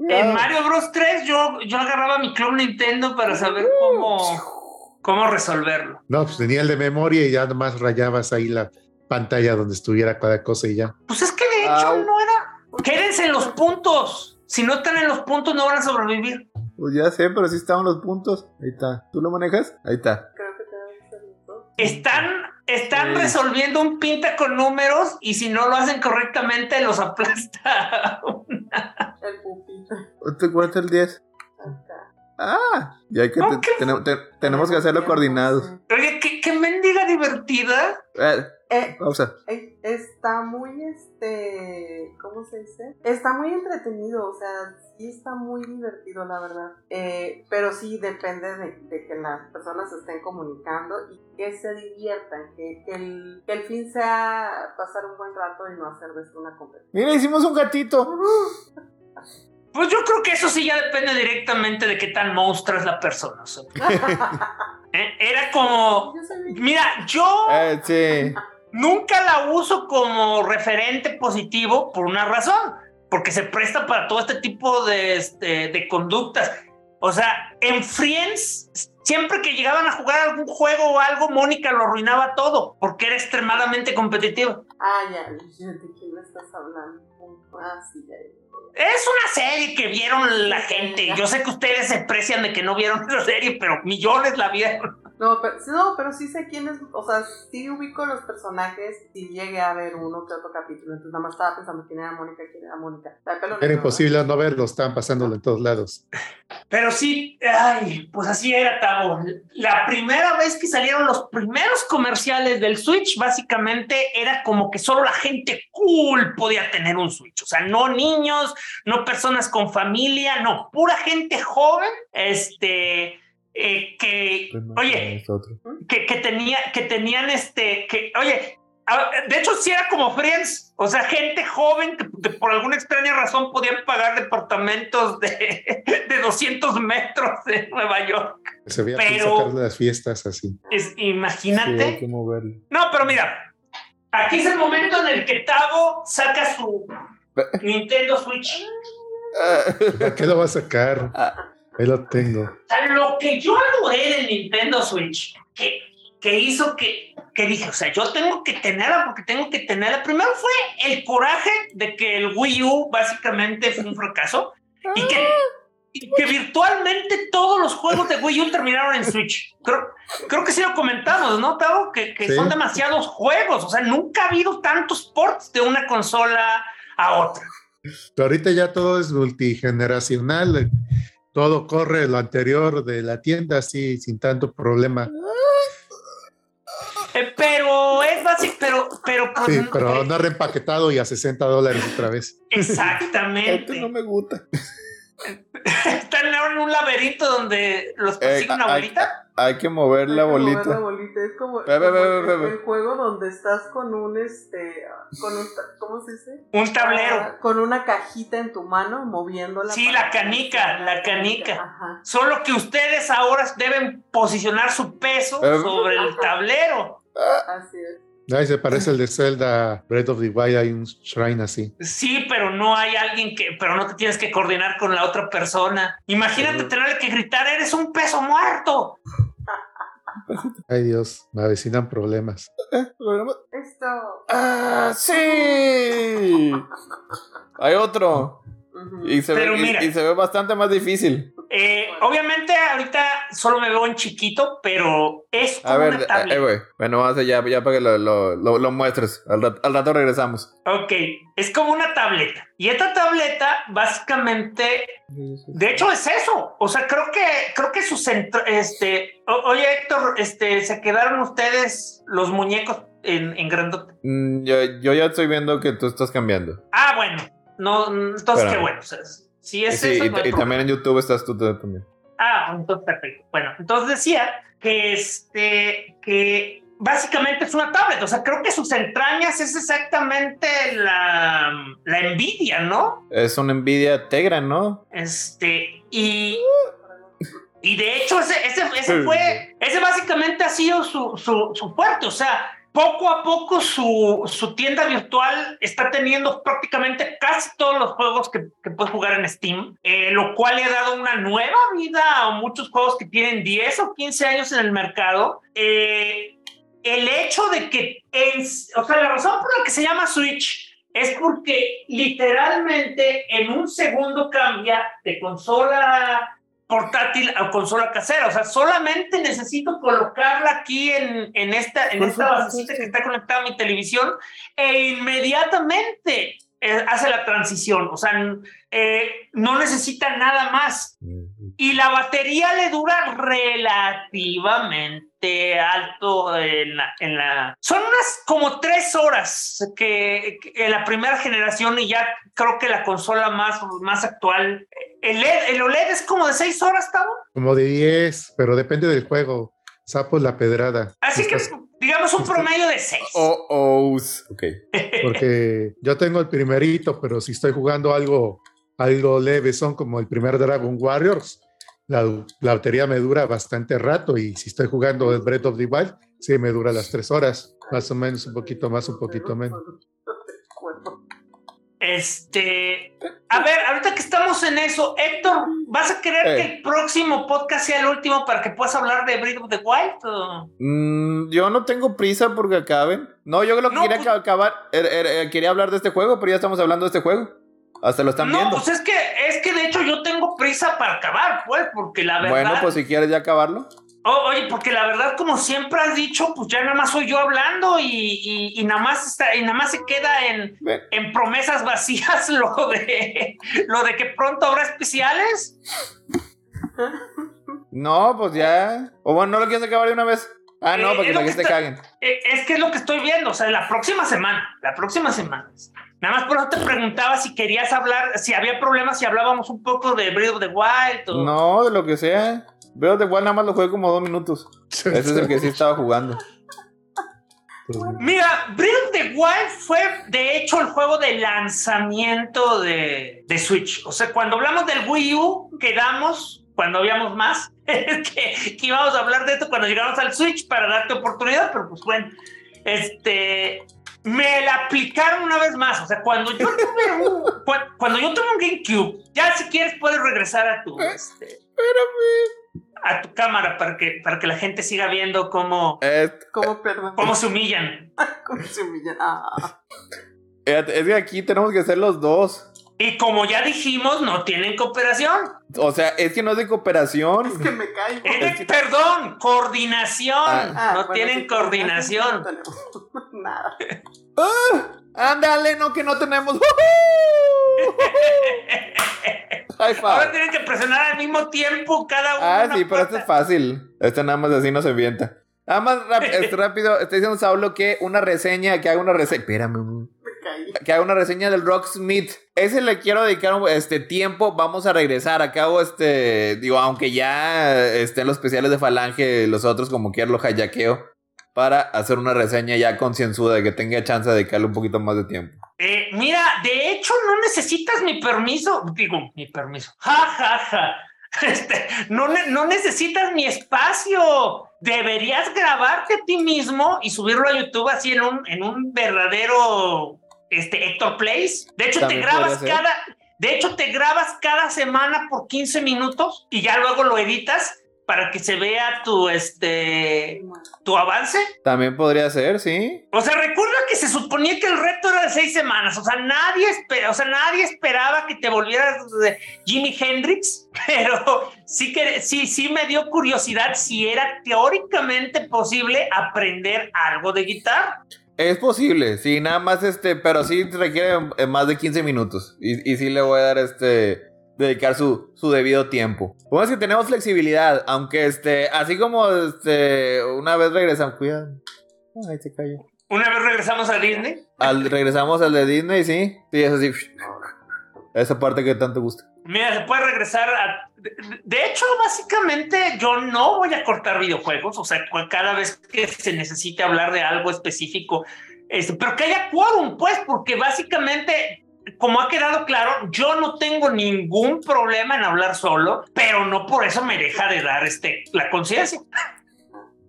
En Mario Bros 3 yo, yo agarraba mi Club Nintendo para saber cómo, cómo resolverlo. No, pues tenía el de memoria y ya nomás rayabas ahí la, pantalla donde estuviera cada cosa y ya. Pues es que de hecho no era. Quédense en los puntos. Si no están en los puntos, no van a sobrevivir. Pues ya sé, pero si estaban los puntos. Ahí está. ¿Tú lo manejas? Ahí está. Están, están resolviendo un pinta con números y si no lo hacen correctamente, los aplasta. (laughs) El pupito. ¿Te cuenta el 10? Ah, y hay que tenemos que hacerlo coordinado. Oye, qué, qué mendiga divertida. Eh, eh, eh, está muy, este, ¿cómo se dice? Está muy entretenido, o sea, sí está muy divertido, la verdad. Eh, pero sí depende de, que las personas se estén comunicando y que se diviertan, que, el, que el fin sea pasar un buen rato y no hacer de esto una competencia. Mira, hicimos un gatito. (laughs) Pues yo creo que eso sí ya depende directamente de qué tan monstruo es la persona. (laughs) Era como, mira, yo... sí nunca la uso como referente positivo por una razón, porque se presta para todo este tipo de, este, de conductas. O sea, en Friends, siempre que llegaban a jugar algún juego o algo, Mónica lo arruinaba todo porque era extremadamente competitiva. Ah, ya, ¿de quién me estás hablando? Ah, sí, ya. Es una serie que vieron la gente. Yo sé que ustedes se precian de que no vieron (laughs) esa serie, pero millones la vieron. No pero, no, pero sí sé quiénes, o sea, sí ubico los personajes y llegué a ver uno que otro capítulo, entonces nada más estaba pensando quién era Mónica, quién era Mónica. Era imposible ¿no? verlo, estaban pasándolo en todos lados. Pero sí, ay, pues así era, Tavo. La primera vez que salieron los primeros comerciales del Switch, básicamente era como que solo la gente cool podía tener un Switch, o sea, no niños, no personas con familia, no, pura gente joven, este eh, que, oye, que, que, tenía, que tenían este, que, oye, de hecho sí era como Friends, o sea, gente joven que por alguna extraña razón podían pagar departamentos de, (laughs) de 200 metros de Nueva York. Se veía pero las fiestas así. Es, imagínate. no, pero mira, aquí es el momento en el que Tavo saca su Nintendo Switch. ¿Para qué lo va a sacar? Ah. Ahí lo tengo. lo que yo adoré del Nintendo Switch, que, que hizo que, que dije, o sea, yo tengo que tenerla porque tengo que tenerla. Primero fue el coraje de que el Wii U básicamente fue un fracaso y que, que virtualmente todos los juegos de Wii U terminaron en Switch. Creo, creo que sí lo comentamos, ¿no, Tavo? Que, que son demasiados juegos. O sea, nunca ha habido tantos ports de una consola a otra. Pero ahorita ya todo es multigeneracional todo corre lo anterior de la tienda así sin tanto problema. Eh, pero es básico, pero, pero, pues, sí, pero no reempaquetado y a 60 dólares otra vez. Exactamente. no me gusta. (laughs) Están en un laberinto donde los persigue eh, una bolita. Hay que mover la bolita. Mover la bolita. Es como, el juego donde estás con un este con un ¿cómo se dice? Un tablero. Ah, con una cajita en tu mano moviéndola. Sí, la canica, la canica. Solo que ustedes ahora deben posicionar su peso sobre el tablero. Así es. Ahí se parece el de Zelda Breath of the Wild, hay un shrine así. Sí, pero no hay alguien que, pero no te tienes que coordinar con la otra persona. Imagínate tener que gritar, eres un peso muerto. (laughs) Ay Dios, me avecinan problemas. Esto. Ah, sí. Hay otro. y, se ve, y, se ve bastante más difícil. Eh, obviamente ahorita solo me veo en chiquito, pero es como a ver, una tableta. Eh, bueno, vamos ya, para que lo, lo, lo, muestres. Al rato, regresamos. Ok, es como una tableta. Y esta tableta básicamente, de hecho es eso. O sea, creo que creo que su centro, este, oye Héctor, este, se quedaron ustedes los muñecos en, en grandote. Mm, yo, yo, ya estoy viendo que tú estás cambiando. Ah, bueno, no, entonces qué bueno. Sí, es sí, y, también en YouTube estás tú también. Ah, entonces perfecto. Bueno, entonces decía que este, que básicamente es una tablet. O sea, creo que sus entrañas es exactamente la, la Nvidia, ¿no? Es una Nvidia Tegra, ¿no? Este, y. (laughs) Y de hecho, ese, ese, ese fue, ese básicamente ha sido su, su, su fuerte. O sea, poco a poco su, su, tienda virtual está teniendo prácticamente casi todos los juegos que, que puedes jugar en Steam, eh, lo cual le ha dado una nueva vida a muchos juegos que tienen 10 o 15 años en el mercado. Eh, el hecho de que, o sea, la razón por la que se llama Switch es porque literalmente en un segundo cambia de consola portátil a consola casera. O sea, solamente necesito colocarla aquí en, en esta, en esta basecita que está conectada a mi televisión e inmediatamente eh, hace la transición. O sea, eh, no necesita nada más. Y la batería le dura relativamente alto en la, en la... Son unas como tres horas que, en la primera generación y ya creo que la consola más, más actual el, LED, el OLED es como de seis horas. Como de diez, pero depende del juego. Sapo la pedrada. Así que digamos un promedio de seis. Oh, oh, ok. Porque (laughs) yo tengo el primerito, pero si estoy jugando algo, algo leve, son como el primer Dragon Warriors, la, la, batería me dura bastante rato y si estoy jugando el Breath of the Wild, sí me dura las tres horas, más o menos, un poquito más, un poquito menos. Este, a ver, ahorita que estamos en eso, Héctor ¿Vas a querer que el próximo podcast sea el último para que puedas hablar de Breath of the Wild? Mm, yo no tengo prisa porque acaben. No, yo lo que quería pues acabar, er, er, er, quería hablar de este juego, pero ya estamos hablando de este juego. Hasta lo están viendo. No, pues es que, es que de hecho yo tengo prisa para acabar, pues, porque la verdad. Bueno, pues si quieres ya acabarlo. oye, porque la verdad, como siempre has dicho, pues ya nada más soy yo hablando y, y, nada más está, y nada más se queda en, en promesas vacías (laughs) lo de lo de que pronto habrá especiales. No, pues ya. O bueno, no lo quieres acabar de una vez. Ah, no, porque la gente caguen. Eh, es que es lo que estoy viendo, o sea, la próxima semana, la próxima semana. Nada más por eso te preguntaba si querías hablar, si había problemas, si hablábamos un poco de Breath of the Wild. O... No, de lo que sea. Breath of the Wild nada más lo jugué como dos minutos. Ese es el que sí estaba jugando. Mira, Breath of the Wild fue de hecho el juego de lanzamiento de, de Switch. O sea, cuando hablamos del Wii U, quedamos, cuando habíamos más, (laughs) que, que, íbamos a hablar de esto cuando llegamos al Switch para darte oportunidad, pero pues bueno, este, me la aplicaron una vez más. O sea, cuando yo tuve un, (laughs) cuando yo tuve un GameCube, ya si quieres puedes regresar a tu, este, a tu cámara para que, para que la gente siga viendo cómo, ¿Cómo, perdón? cómo se humillan. (laughs) cómo se humillan. Ah. Es que aquí tenemos que ser los dos. Y como ya dijimos, no tienen cooperación. O sea, es que no es de cooperación. Es que me caigo. Perdón, coordinación. Ah. no ah, tienen coordinación. (laughs) Nada. Ah, ándale, no que no tenemos. (laughs) Ahora tienen que presionar al mismo tiempo cada uno. Ah, sí, pero esto es fácil. Este nada más así no se invienta. Nada más (laughs) este, rápido, está diciendo Saulo que una reseña, que haga una reseña. Espérame, que haga una reseña del Rocksmith. Ese le quiero dedicar este tiempo. Vamos a regresar. Acabo este. Digo, aunque ya estén los especiales de Falange, los otros como quiera lo hayaqueo. Para hacer una reseña ya concienzuda de que tenga chance de dedicarle un poquito más de tiempo. Eh, mira, de hecho, no necesitas mi permiso. Digo, mi permiso. (laughs) Ja, ja, ja. Este, no, no necesitas mi espacio. Deberías grabarte a ti mismo y subirlo a YouTube así en un, en un verdadero este, Héctor Place. De hecho, te grabas cada, de hecho, te grabas cada semana por 15 minutos y ya luego lo editas para que se vea tu este tu avance. También podría ser, sí. O sea, recuerda que se suponía que el reto era de seis semanas. O sea, nadie espera, o sea, nadie esperaba que te volvieras de Jimi Hendrix, (laughs) pero sí que sí, sí me dio curiosidad si era teóricamente posible aprender algo de guitarra. Es posible, sí, nada más este, pero sí requiere eh, más de 15 minutos. Y, y sí le voy a dar este, dedicar su, su debido tiempo. Bueno, es que tenemos flexibilidad, aunque este, así como este, una vez regresamos, cuidado. Ay, se cayó. ¿Una vez regresamos a Disney? Al, regresamos al de Disney, sí. Sí, es así. Esa parte que tanto gusta. Mira, se puede regresar a... De hecho, básicamente yo no voy a cortar videojuegos, o sea, cada vez que se necesite hablar de algo específico, este, pero que haya quórum, pues, porque básicamente, como ha quedado claro, yo no tengo ningún problema en hablar solo, pero no por eso me deja de dar este, la conciencia.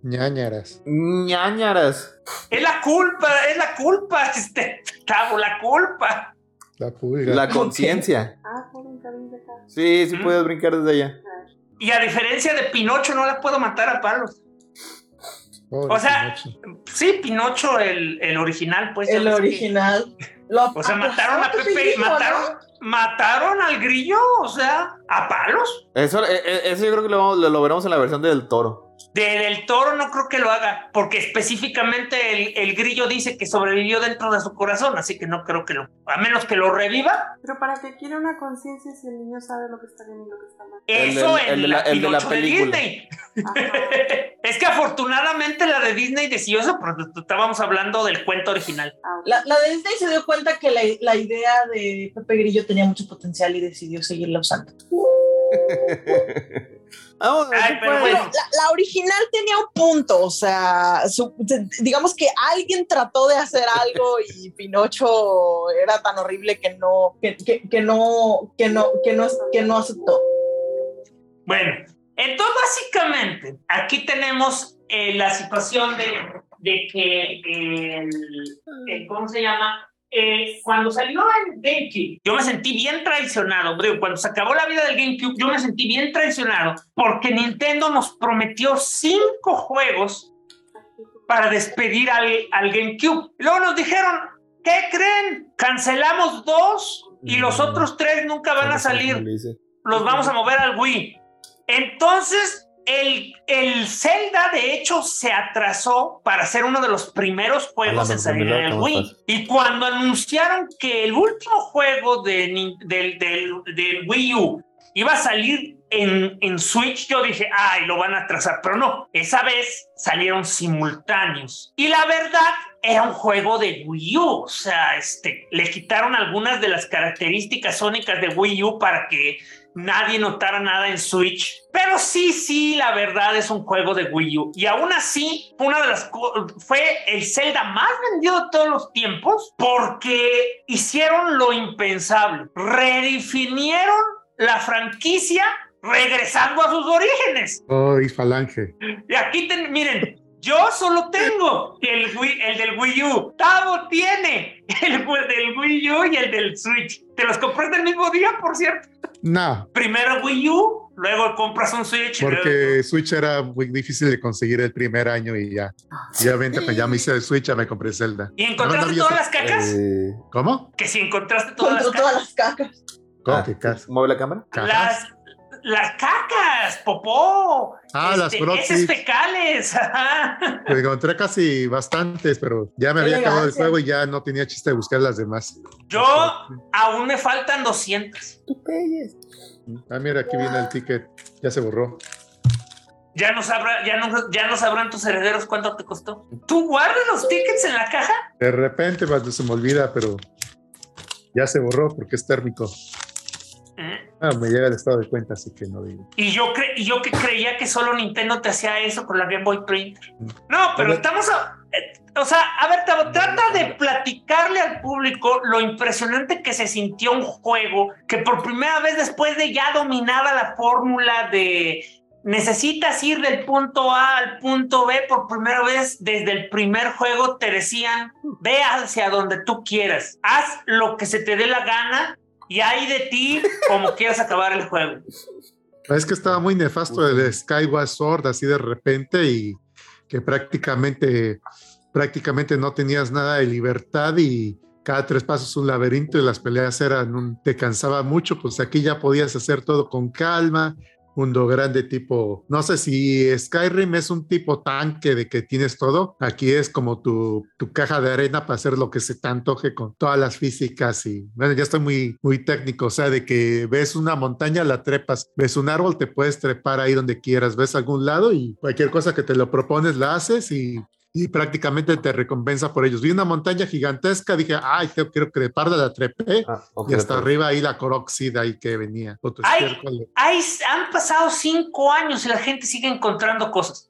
ñañaras. ñañaras. Es la culpa, es la culpa, (laughs) este, cabo, la culpa. La pulga. La (laughs) conciencia. Ah, puedo brincar desde acá. Sí, sí puedes brincar desde allá. Y a diferencia de Pinocho, no la puedo matar a palos. o sea, sí, Pinocho, el, el original, pues. El original. o sea, mataron a Pepe, mataron, mataron al grillo, o sea, a palos. Eso, e, e, eso yo creo que lo, lo veremos en la versión del toro. De Del Toro no creo que lo haga, porque específicamente el, grillo dice que sobrevivió dentro de su corazón, así que no creo que lo, a menos que lo reviva. Pero para que quiera una conciencia si el niño sabe lo que está bien y lo que está mal. Eso en la, el de la película. Disney. (laughs) es que afortunadamente la de Disney decidió eso, porque estábamos hablando del cuento original. Ah, la, de Disney se dio cuenta que la, la idea de Pepe Grillo tenía mucho potencial y decidió seguirla usando. (laughs) la, original tenía un punto, o sea, digamos que alguien trató de hacer algo y Pinocho era tan horrible que no, que, no, que no, que no, que no aceptó. Bueno, entonces básicamente aquí tenemos eh, la situación de, de que el, ¿cómo se llama? Eh, cuando salió el GameCube, yo me sentí bien traicionado. Cuando se acabó la vida del GameCube, yo me sentí bien traicionado porque Nintendo nos prometió cinco juegos para despedir al, al GameCube. Luego nos dijeron, ¿qué creen? Cancelamos dos y los otros tres nunca van a salir. Los vamos a mover al Wii. Entonces el, el Zelda, de hecho, se atrasó para ser uno de los primeros juegos en salir en el Wii. Y cuando anunciaron que el último juego de, del, del, Wii U iba a salir en, en, Switch, yo dije, ay, lo van a atrasar, pero no, esa vez salieron simultáneos. Y la verdad, era un juego de Wii U, o sea, este, le quitaron algunas de las características sónicas de Wii U para que nadie notara nada en Switch. Pero sí, sí, la verdad es un juego de Wii U. Y aún así, una de las fue el Zelda más vendido de todos los tiempos porque hicieron lo impensable. Redefinieron la franquicia regresando a sus orígenes. Oh, y Falange. Y aquí, miren, yo solo tengo el, el del Wii U. Tavo tiene el del Wii U y el del Switch. ¿Te los compraste el mismo día, por cierto? No. Primero Wii U, luego compras un Switch. Porque Switch era muy difícil de conseguir el primer año y ya. Ya vente, pues ya me hice el Switch, ya me compré Zelda. ¿Y encontraste todas las cacas? Eh, ¿Cómo? Que si encontraste todas las cacas. todas las cacas. ¿Cómo? ¿Qué cacas? ¿Mueve la cámara? Las, las cacas, popó. Ah, las este, fecales. Pues encontré casi bastantes, pero ya me había acabado el juego y ya no tenía chiste de buscar las demás. Yo aún me faltan 200. Ah, mira, aquí viene el ticket. Ya se borró. Ya no, sabrá, ya, no, ya no sabrán tus herederos cuánto te costó. ¿Tú guardas los tickets en la caja? De repente, se me olvida, pero ya se borró porque es térmico. Ah, me llega el estado de cuenta, así que no digo. Y yo, y yo que creía que solo Nintendo te hacía eso con la Game Boy Printer. No, pero estamos... Eh, o sea, a ver, trata de platicarle al público lo impresionante que se sintió un juego que por primera vez después de ya dominaba la fórmula de necesitas ir del punto A al punto B por primera vez desde el primer juego te decían ve hacia donde tú quieras, haz lo que se te dé la gana y hay de ti como quieras acabar el juego. Es que estaba muy nefasto el Skyward Sword así de repente y que prácticamente, prácticamente no tenías nada de libertad y cada tres pasos un laberinto y las peleas eran un, te cansaba mucho, pues aquí ya podías hacer todo con calma, mundo grande tipo, no sé si Skyrim es un tipo tanque de que tienes todo, aquí es como tu, tu caja de arena para hacer lo que se te antoje con todas las físicas y bueno, ya estoy muy, muy técnico, o sea, de que ves una montaña, la trepas, ves un árbol, te puedes trepar ahí donde quieras, ves algún lado y cualquier cosa que te lo propones la haces y y prácticamente te recompensa por ellos. Vi una montaña gigantesca, dije, ay, te quiero crepar de la trepé, ah, y hasta arriba ahí la coroxida ahí que venía. Hay, han pasado cinco años y la gente sigue encontrando cosas.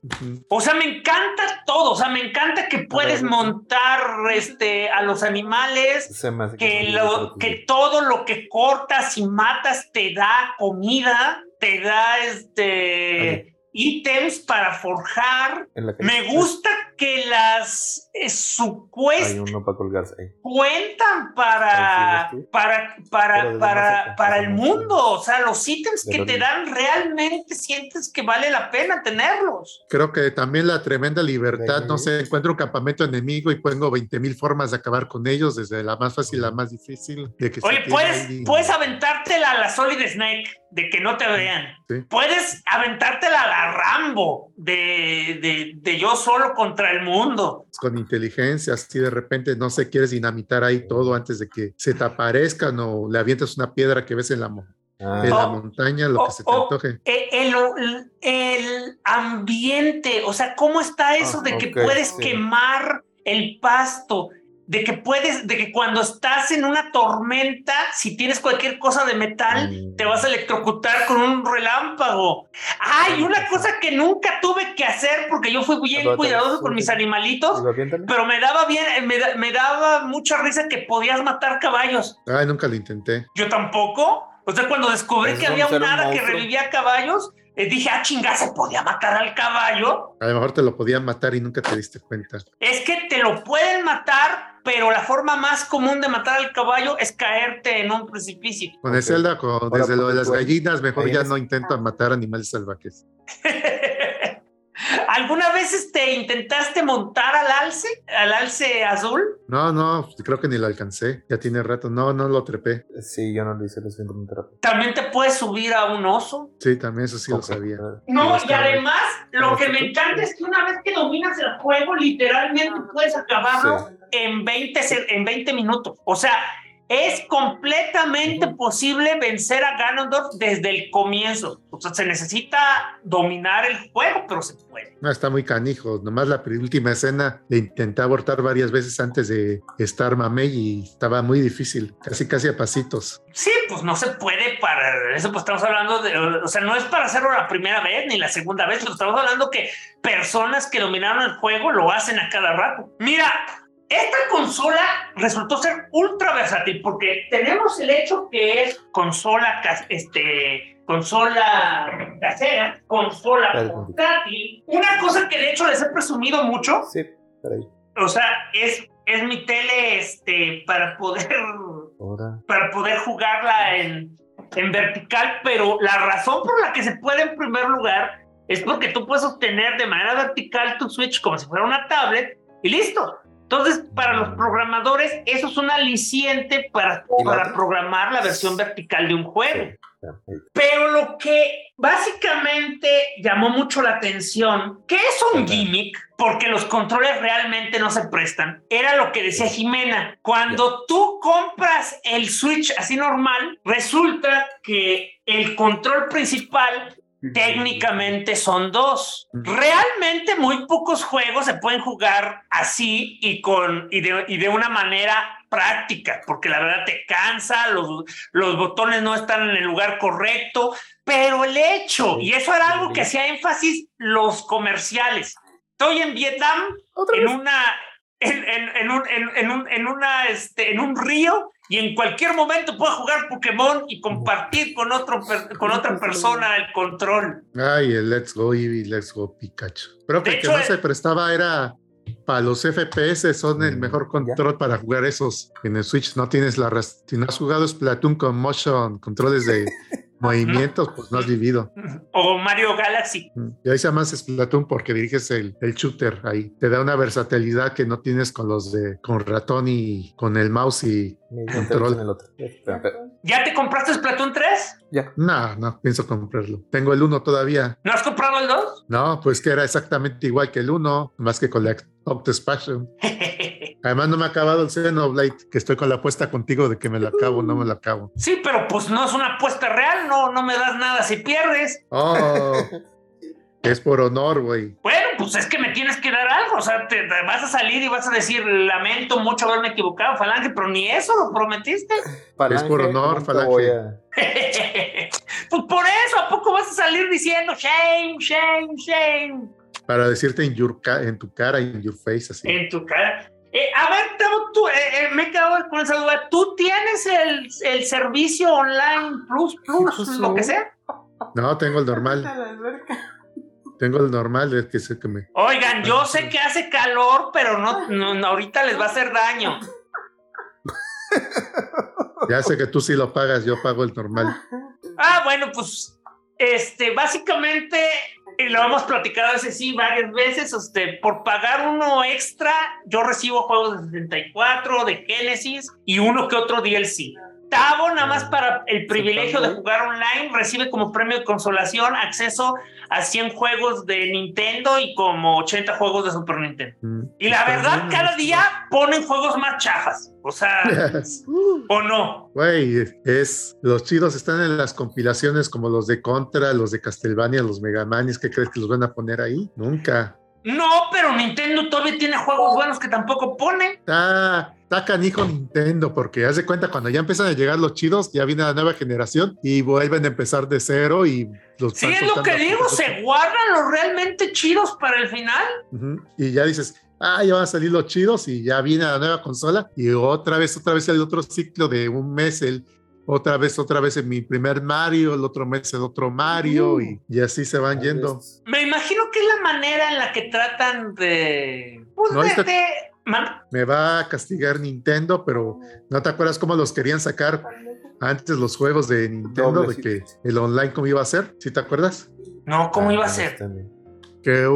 O sea, me encanta todo, o sea, me encanta que puedes montar este, a los animales, que, lo, que todo lo que cortas y matas te da comida, te da este ítems para forjar. Me gusta que las eh, cuentan para, para, para, para, para el mundo. O sea, los ítems que te dan realmente sientes que vale la pena tenerlos. Creo que también la tremenda libertad, no sé, encuentro un campamento enemigo y pongo 20 mil formas de acabar con ellos, desde la más fácil a la más difícil. De que Oye, puedes, puedes aventártela a la Solid Snake de que no te vean. Puedes aventártela a la Rambo de, de, yo solo contra el mundo. Con inteligencia, así de repente, no sé, quieres dinamitar ahí todo antes de que se te aparezcan o le avientas una piedra que ves en la, ah. en la montaña, lo que se te antoje. E, el, el, ambiente, o sea, ¿cómo está eso de que puedes quemar el pasto? De que puedes, de que cuando estás en una tormenta, si tienes cualquier cosa de metal, mm. te vas a electrocutar con un relámpago. Ay, una cosa que nunca tuve que hacer porque yo fui bien cuidadoso con mis animalitos, pero me daba bien, me, daba mucha risa que podías matar caballos. Ay, nunca lo intenté. Yo tampoco. O sea, cuando descubrí que había un hada que revivía caballos, eh, dije, ah, chinga, se podía matar al caballo. A lo mejor te lo podían matar y nunca te diste cuenta. Es que te lo pueden matar, pero la forma más común de matar al caballo es caerte en un precipicio. Con el Zelda, con, desde lo de las gallinas, mejor ya no intento matar animales salvajes. (laughs) ¿Alguna vez te intentaste montar al alce, al alce azul? No, no, creo que ni lo alcancé. Ya tiene rato. No, no lo trepé. Sí, yo no lo hice lo suficientemente rápido. ¿También te puedes subir a un oso? Sí, también eso sí lo sabía. No, y además, lo que me encanta es que una vez que dominas el juego, literalmente puedes acabarlo en, 20, en 20 minutos. O sea, es completamente posible vencer a Ganondorf desde el comienzo. O sea, se necesita dominar el juego, pero se puede. No, está muy canijo. Nomás la última escena le intenté abortar varias veces antes de estar mamey y estaba muy difícil, casi casi a pasitos. Sí, pues no se puede para eso, pues estamos hablando de, o sea, no es para hacerlo la primera vez ni la segunda vez, pero estamos hablando que personas que dominaron el juego lo hacen a cada rato. Mira, esta consola resultó ser ultra versátil porque tenemos el hecho que es consola, este, consola casera, consola portátil. Una cosa que de hecho les he presumido mucho. Sí, O sea, es, es mi tele este, para poder para poder jugarla en, en vertical, pero la razón por la que se puede en primer lugar es porque tú puedes obtener de manera vertical tu Switch como si fuera una tablet y listo. Entonces, para los programadores, eso es un aliciente para, para programar la versión vertical de un juego. Pero lo que básicamente llamó mucho la atención, que es un gimmick, porque los controles realmente no se prestan, era lo que decía Jimena. Cuando tú compras el Switch así normal, resulta que el control principal técnicamente son dos. Realmente muy pocos juegos se pueden jugar así y, con, y, de, y de una manera práctica, porque la verdad te cansa, los, los botones no están en el lugar correcto, pero el hecho, y eso era algo que hacía énfasis los comerciales. Estoy en Vietnam, en una, en, en, un, en, un, en, una, este, en un río y en cualquier momento puedo jugar Pokémon y compartir con, otro, con otra persona el control. Ay, el Let's Go Eevee, Let's Go Pikachu. Pero que, que no se prestaba era para los FPS, son el mm, mejor control para jugar esos. En el Switch no tienes la... Si no has jugado Splatoon con motion, controles de (laughs) movimientos, pues no has vivido. O Mario Galaxy. Mm, y ahí se llama Splatoon porque diriges el, el, shooter ahí. Te da una versatilidad que no tienes con los de con ratón y con el mouse y control. El otro. ¿Ya te compraste Splatoon 3? Ya. No, no, pienso comprarlo. Tengo el 1 todavía. ¿No has comprado el 2? No, pues que era exactamente igual que el 1, más que con la Octus Passion. (laughs) Además, no me ha acabado el Xenoblade, que estoy con la apuesta contigo de que me lo acabo, no me lo acabo. Sí, pero pues no es una apuesta real, no, no me das nada si pierdes. Oh, es por honor, güey. Bueno, pues es que me tienes que dar algo, o sea, te, vas a salir y vas a decir, lamento mucho haberme equivocado, Falange, pero ni eso lo prometiste. es por honor, Falange. (laughs) pues por eso, ¿a poco vas a salir diciendo shame, shame, shame? Para decirte en, en tu cara, en your face, así. En tu cara. Eh, a ver, tú, eh, eh, me he quedado con esa duda. ¿Tú tienes el, el servicio online Plus, Plus, lo que sea? No, tengo el normal. Tengo el normal, es que sé que me. Oigan, yo sé que hace calor, pero no, no ahorita les va a hacer daño. (laughs) ya sé que tú sí lo pagas, yo pago el normal. Ah, bueno, pues, este, básicamente y lo hemos platicado ese sí varias veces, este, por pagar uno extra, yo recibo juegos de 64, de Genesis y uno que otro DLC. Tavo, nada más para el privilegio de jugar online, recibe como premio de consolación acceso a 100 juegos de Nintendo y como 80 juegos de Super Nintendo. Mm. Y la verdad, cada día ponen juegos más chafas. O sea, (laughs) (laughs) o no. Güey, es, los chidos están en las compilaciones como los de Contra, los de Castlevania, los Megamanis. ¿Qué crees que los van a poner ahí? Nunca. No, pero Nintendo todavía tiene juegos buenos que tampoco pone. Ah, está canijo Nintendo, porque haz de cuenta, cuando ya empiezan a llegar los chidos, ya viene la nueva generación y vuelven a empezar de cero y los Sí, es lo que digo, se guardan los realmente chidos para el final. Y ya dices, ah, ya van a salir los chidos y ya viene la nueva consola y otra vez, otra vez el otro ciclo de un mes, el otra vez, otra vez en mi primer Mario, el otro mes en otro Mario, y, y, así se van yendo. Me imagino que es la manera en la que tratan de. Pues, no, me va a castigar Nintendo, pero ¿no te acuerdas cómo los querían sacar antes los juegos de Nintendo? de que el online cómo iba a ser, ¿sí te acuerdas? No, ¿cómo iba a ser? Que,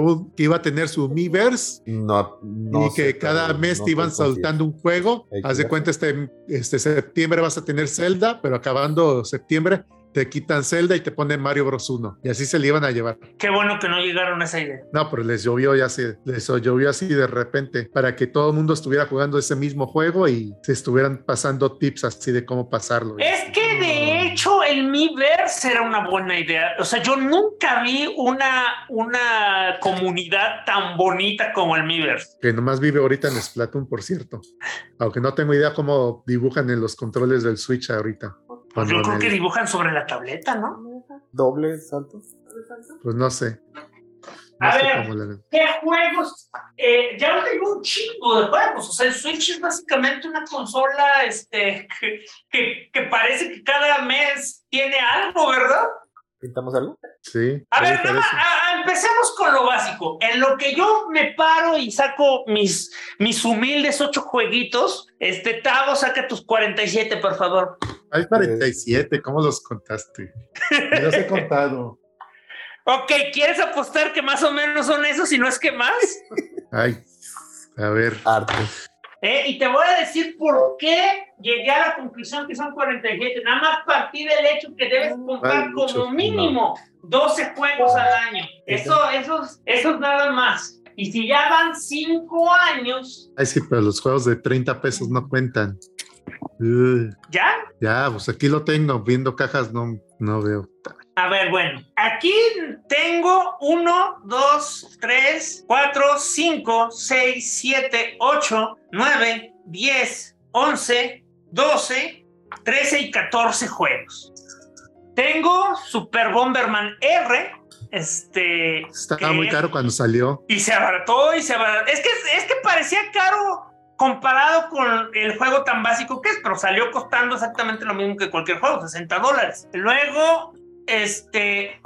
iba a tener su Miiverse no, y que cada mes te iban soltando un juego. Haz de cuenta, este, este septiembre vas a tener Zelda, pero acabando septiembre te quitan Zelda y te ponen Mario Bros 1. Y así se le iban a llevar. Qué bueno que no llegaron a esa idea. No, pero les llovió ya así, les llovió así de repente para que todo el mundo estuviera jugando ese mismo juego y se estuvieran pasando tips así de cómo pasarlo. Es que de hecho el Miiverse era una buena idea. O sea, yo nunca vi una, una comunidad tan bonita como el Miiverse. Que nomás vive ahorita en Splatoon, por cierto. Aunque no tengo idea cómo dibujan en los controles del Switch ahorita. Pues yo creo que dibujan sobre la tableta, ¿no? Doble salto. Pues no sé. a ver, ¿qué juegos? Eh, ya no tengo un chingo de juegos. O sea, el Switch es básicamente una consola este, (laughs) que, que, parece que cada mes tiene algo, ¿verdad? ¿Pintamos algo? Sí. A ver, empecemos con lo básico. En lo que yo me paro y saco mis, mis humildes ocho jueguitos, este Tavo, saca tus 47, por favor. Hay 47, ¿cómo los contaste? los he contado. (laughs) Ok, ¿quieres apostar que más o menos son esos y no es que más? Ay, a ver. Arte. Eh, y te voy a decir por qué llegué a la conclusión que son 47. Nada más partir del hecho que debes comprar como mínimo 12 juegos al año. Eso, eso, eso es nada más. Y si ya van 5 años. Ay, sí, pero los juegos de 30 pesos no cuentan. ¿Ya? Ya, pues aquí lo tengo. Viendo cajas no, no veo. A ver, bueno, aquí tengo 1, 2, 3, 4, 5, 6, 7, 8, 9, 10, 11, 12, 13 y 14 juegos. Tengo Super Bomberman R. Este. Estaba muy caro cuando salió. Y se abarató y se abarató. Es que, es que parecía caro comparado con el juego tan básico que es, pero salió costando exactamente lo mismo que cualquier juego, 60 dólares. Luego, este,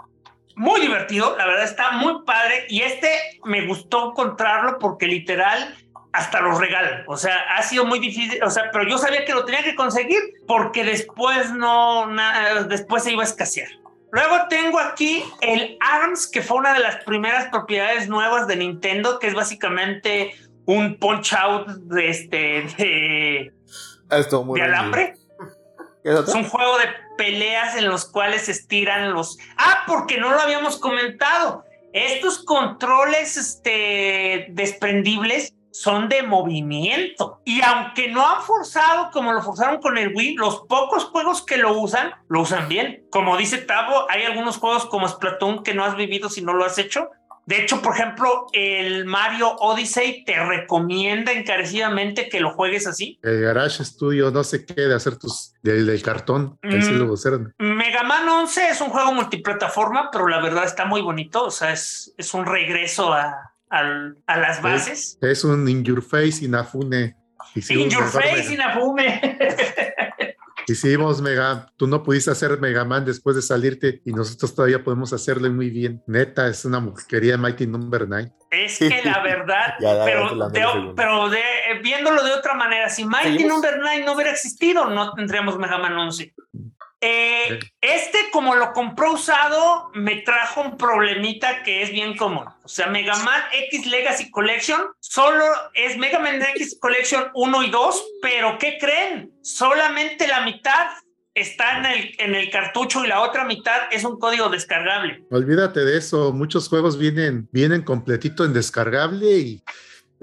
muy divertido, la verdad está muy padre y este me gustó encontrarlo porque literal hasta los regalan, o sea, ha sido muy difícil, o sea, pero yo sabía que lo tenía que conseguir porque después no, después se iba a escasear. Luego tengo aquí el ARMS, que fue una de las primeras propiedades nuevas de Nintendo, que es básicamente un punch out de este de, Esto muy de alambre. Es, un juego de peleas en los cuales se estiran los. Ah, porque no lo habíamos comentado. Estos controles este, desprendibles son de movimiento. Y aunque no han forzado como lo forzaron con el Wii, los pocos juegos que lo usan, lo usan bien. Como dice Tavo, hay algunos juegos como Splatoon que no has vivido si no lo has hecho, de hecho, por ejemplo, el Mario Odyssey te recomienda encarecidamente que lo juegues así. El Garage Studio no sé qué de hacer tus del, cartón. Mm, Mega Man 11 es un juego multiplataforma, pero la verdad está muy bonito. O sea, es, es un regreso a, a, las bases. Es, un In Your Face Inafune. In Your Face Inafune. (laughs) Hicimos Mega, tú no pudiste hacer Mega Man después de salirte y nosotros todavía podemos hacerlo muy bien. Neta, es una querida Mighty Number 9. Es que la verdad, (laughs) pero, pero de, viéndolo de otra manera, si Mighty Number 9 no hubiera existido, no tendríamos Mega Man 11. Eh, este, como lo compró usado, me trajo un problemita que es bien común. O sea, Mega Man X Legacy Collection solo es Mega Man X Collection 1 y 2, pero ¿qué creen? Solamente la mitad está en el, en el cartucho y la otra mitad es un código descargable. Olvídate de eso, muchos juegos vienen, vienen completito en descargable y,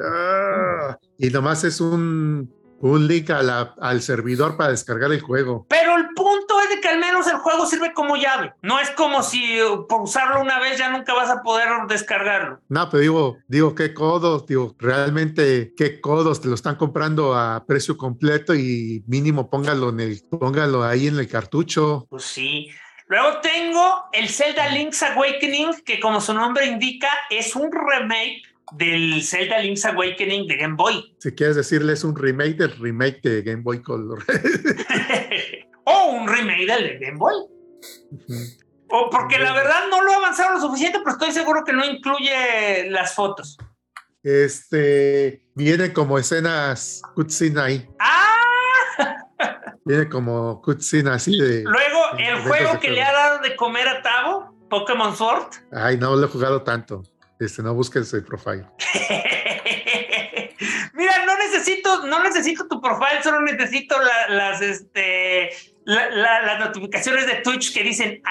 ah, y nomás es un un link al servidor para descargar el juego. Pero el punto es de que al menos el juego sirve como llave. No es como si uh, por usarlo una vez ya nunca vas a poder descargarlo. No, pero digo, digo, qué codos, digo, realmente qué codos te lo están comprando a precio completo y mínimo póngalo en el, póngalo ahí en el cartucho. Pues sí. Luego tengo el Zelda Link's Awakening, que como su nombre indica, es un remake del Zelda Link's Awakening de Game Boy. Si quieres decirle es un remake del remake de Game Boy Color. (laughs) o un remake del de Game Boy. O porque la verdad no lo he avanzado lo suficiente, pero estoy seguro que no incluye las fotos. Este viene como escenas cutscene ahí. ¡Ah! (laughs) Viene como cutscene así de. Luego, el juego que le ha dado de comer a Tavo, Pokémon Sword. Ay, no lo he jugado tanto. Este, no busques el profile. (laughs) Mira, no necesito, no necesito tu profile, solo necesito las, este, las notificaciones de Twitch que dicen,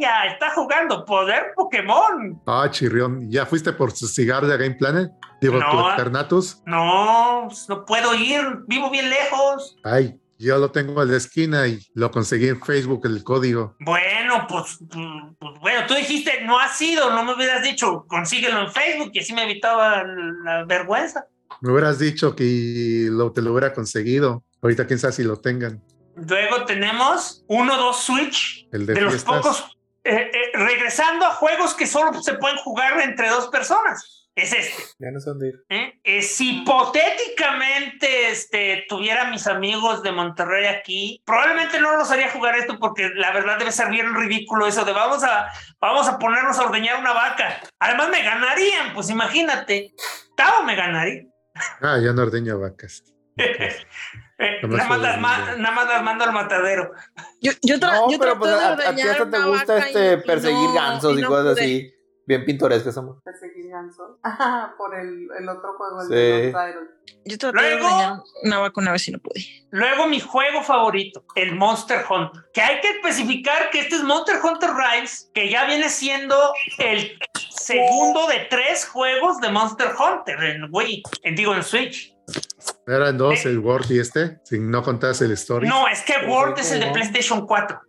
ya está jugando Poder Pokémon. Ah, chirrión, ¿ya fuiste por su cigarro de Game Planet? Digo, no, tu Eternatus. No, pues, no puedo ir, vivo bien lejos. Ay, yo lo tengo en la esquina y lo conseguí en Facebook el código. Bueno, pues, pues, pues, bueno, tú dijiste, no ha sido, no me hubieras dicho, consíguelo en Facebook y así me evitaba la vergüenza. Me hubieras dicho que lo, te lo hubiera conseguido. Ahorita quién sabe si lo tengan. Luego tenemos uno, dos Switch. El de, de los pocos. Eh, eh, regresando a juegos que solo se pueden jugar entre dos personas es este. Ya no sé dónde ir. ¿Eh? si hipotéticamente este, tuviera mis amigos de Monterrey aquí, probablemente no los haría jugar esto porque la verdad debe ser bien ridículo eso de vamos a, vamos a ponernos a ordeñar una vaca. Además me ganarían, pues imagínate. Tao me ganaría. Ah, yo no ordeño vacas. (laughs) Eh, nada, más las mando al matadero. Yo, yo, no, pero pues a, a, ti hasta te gusta este perseguir gansos y, cosas así bien pintorescas. Perseguir gansos. (laughs) por el, el, otro juego, el de los Yo traté Luego, de una vaca una vez y no pude. Luego mi juego favorito, el Monster Hunter. Que hay que especificar que este es Monster Hunter Rise, que ya viene siendo el segundo de tres juegos de Monster Hunter en Wii, en, digo en Switch. Eran dos, eh, el World y este, si no contas el story. No, es que World es el de PlayStation 4.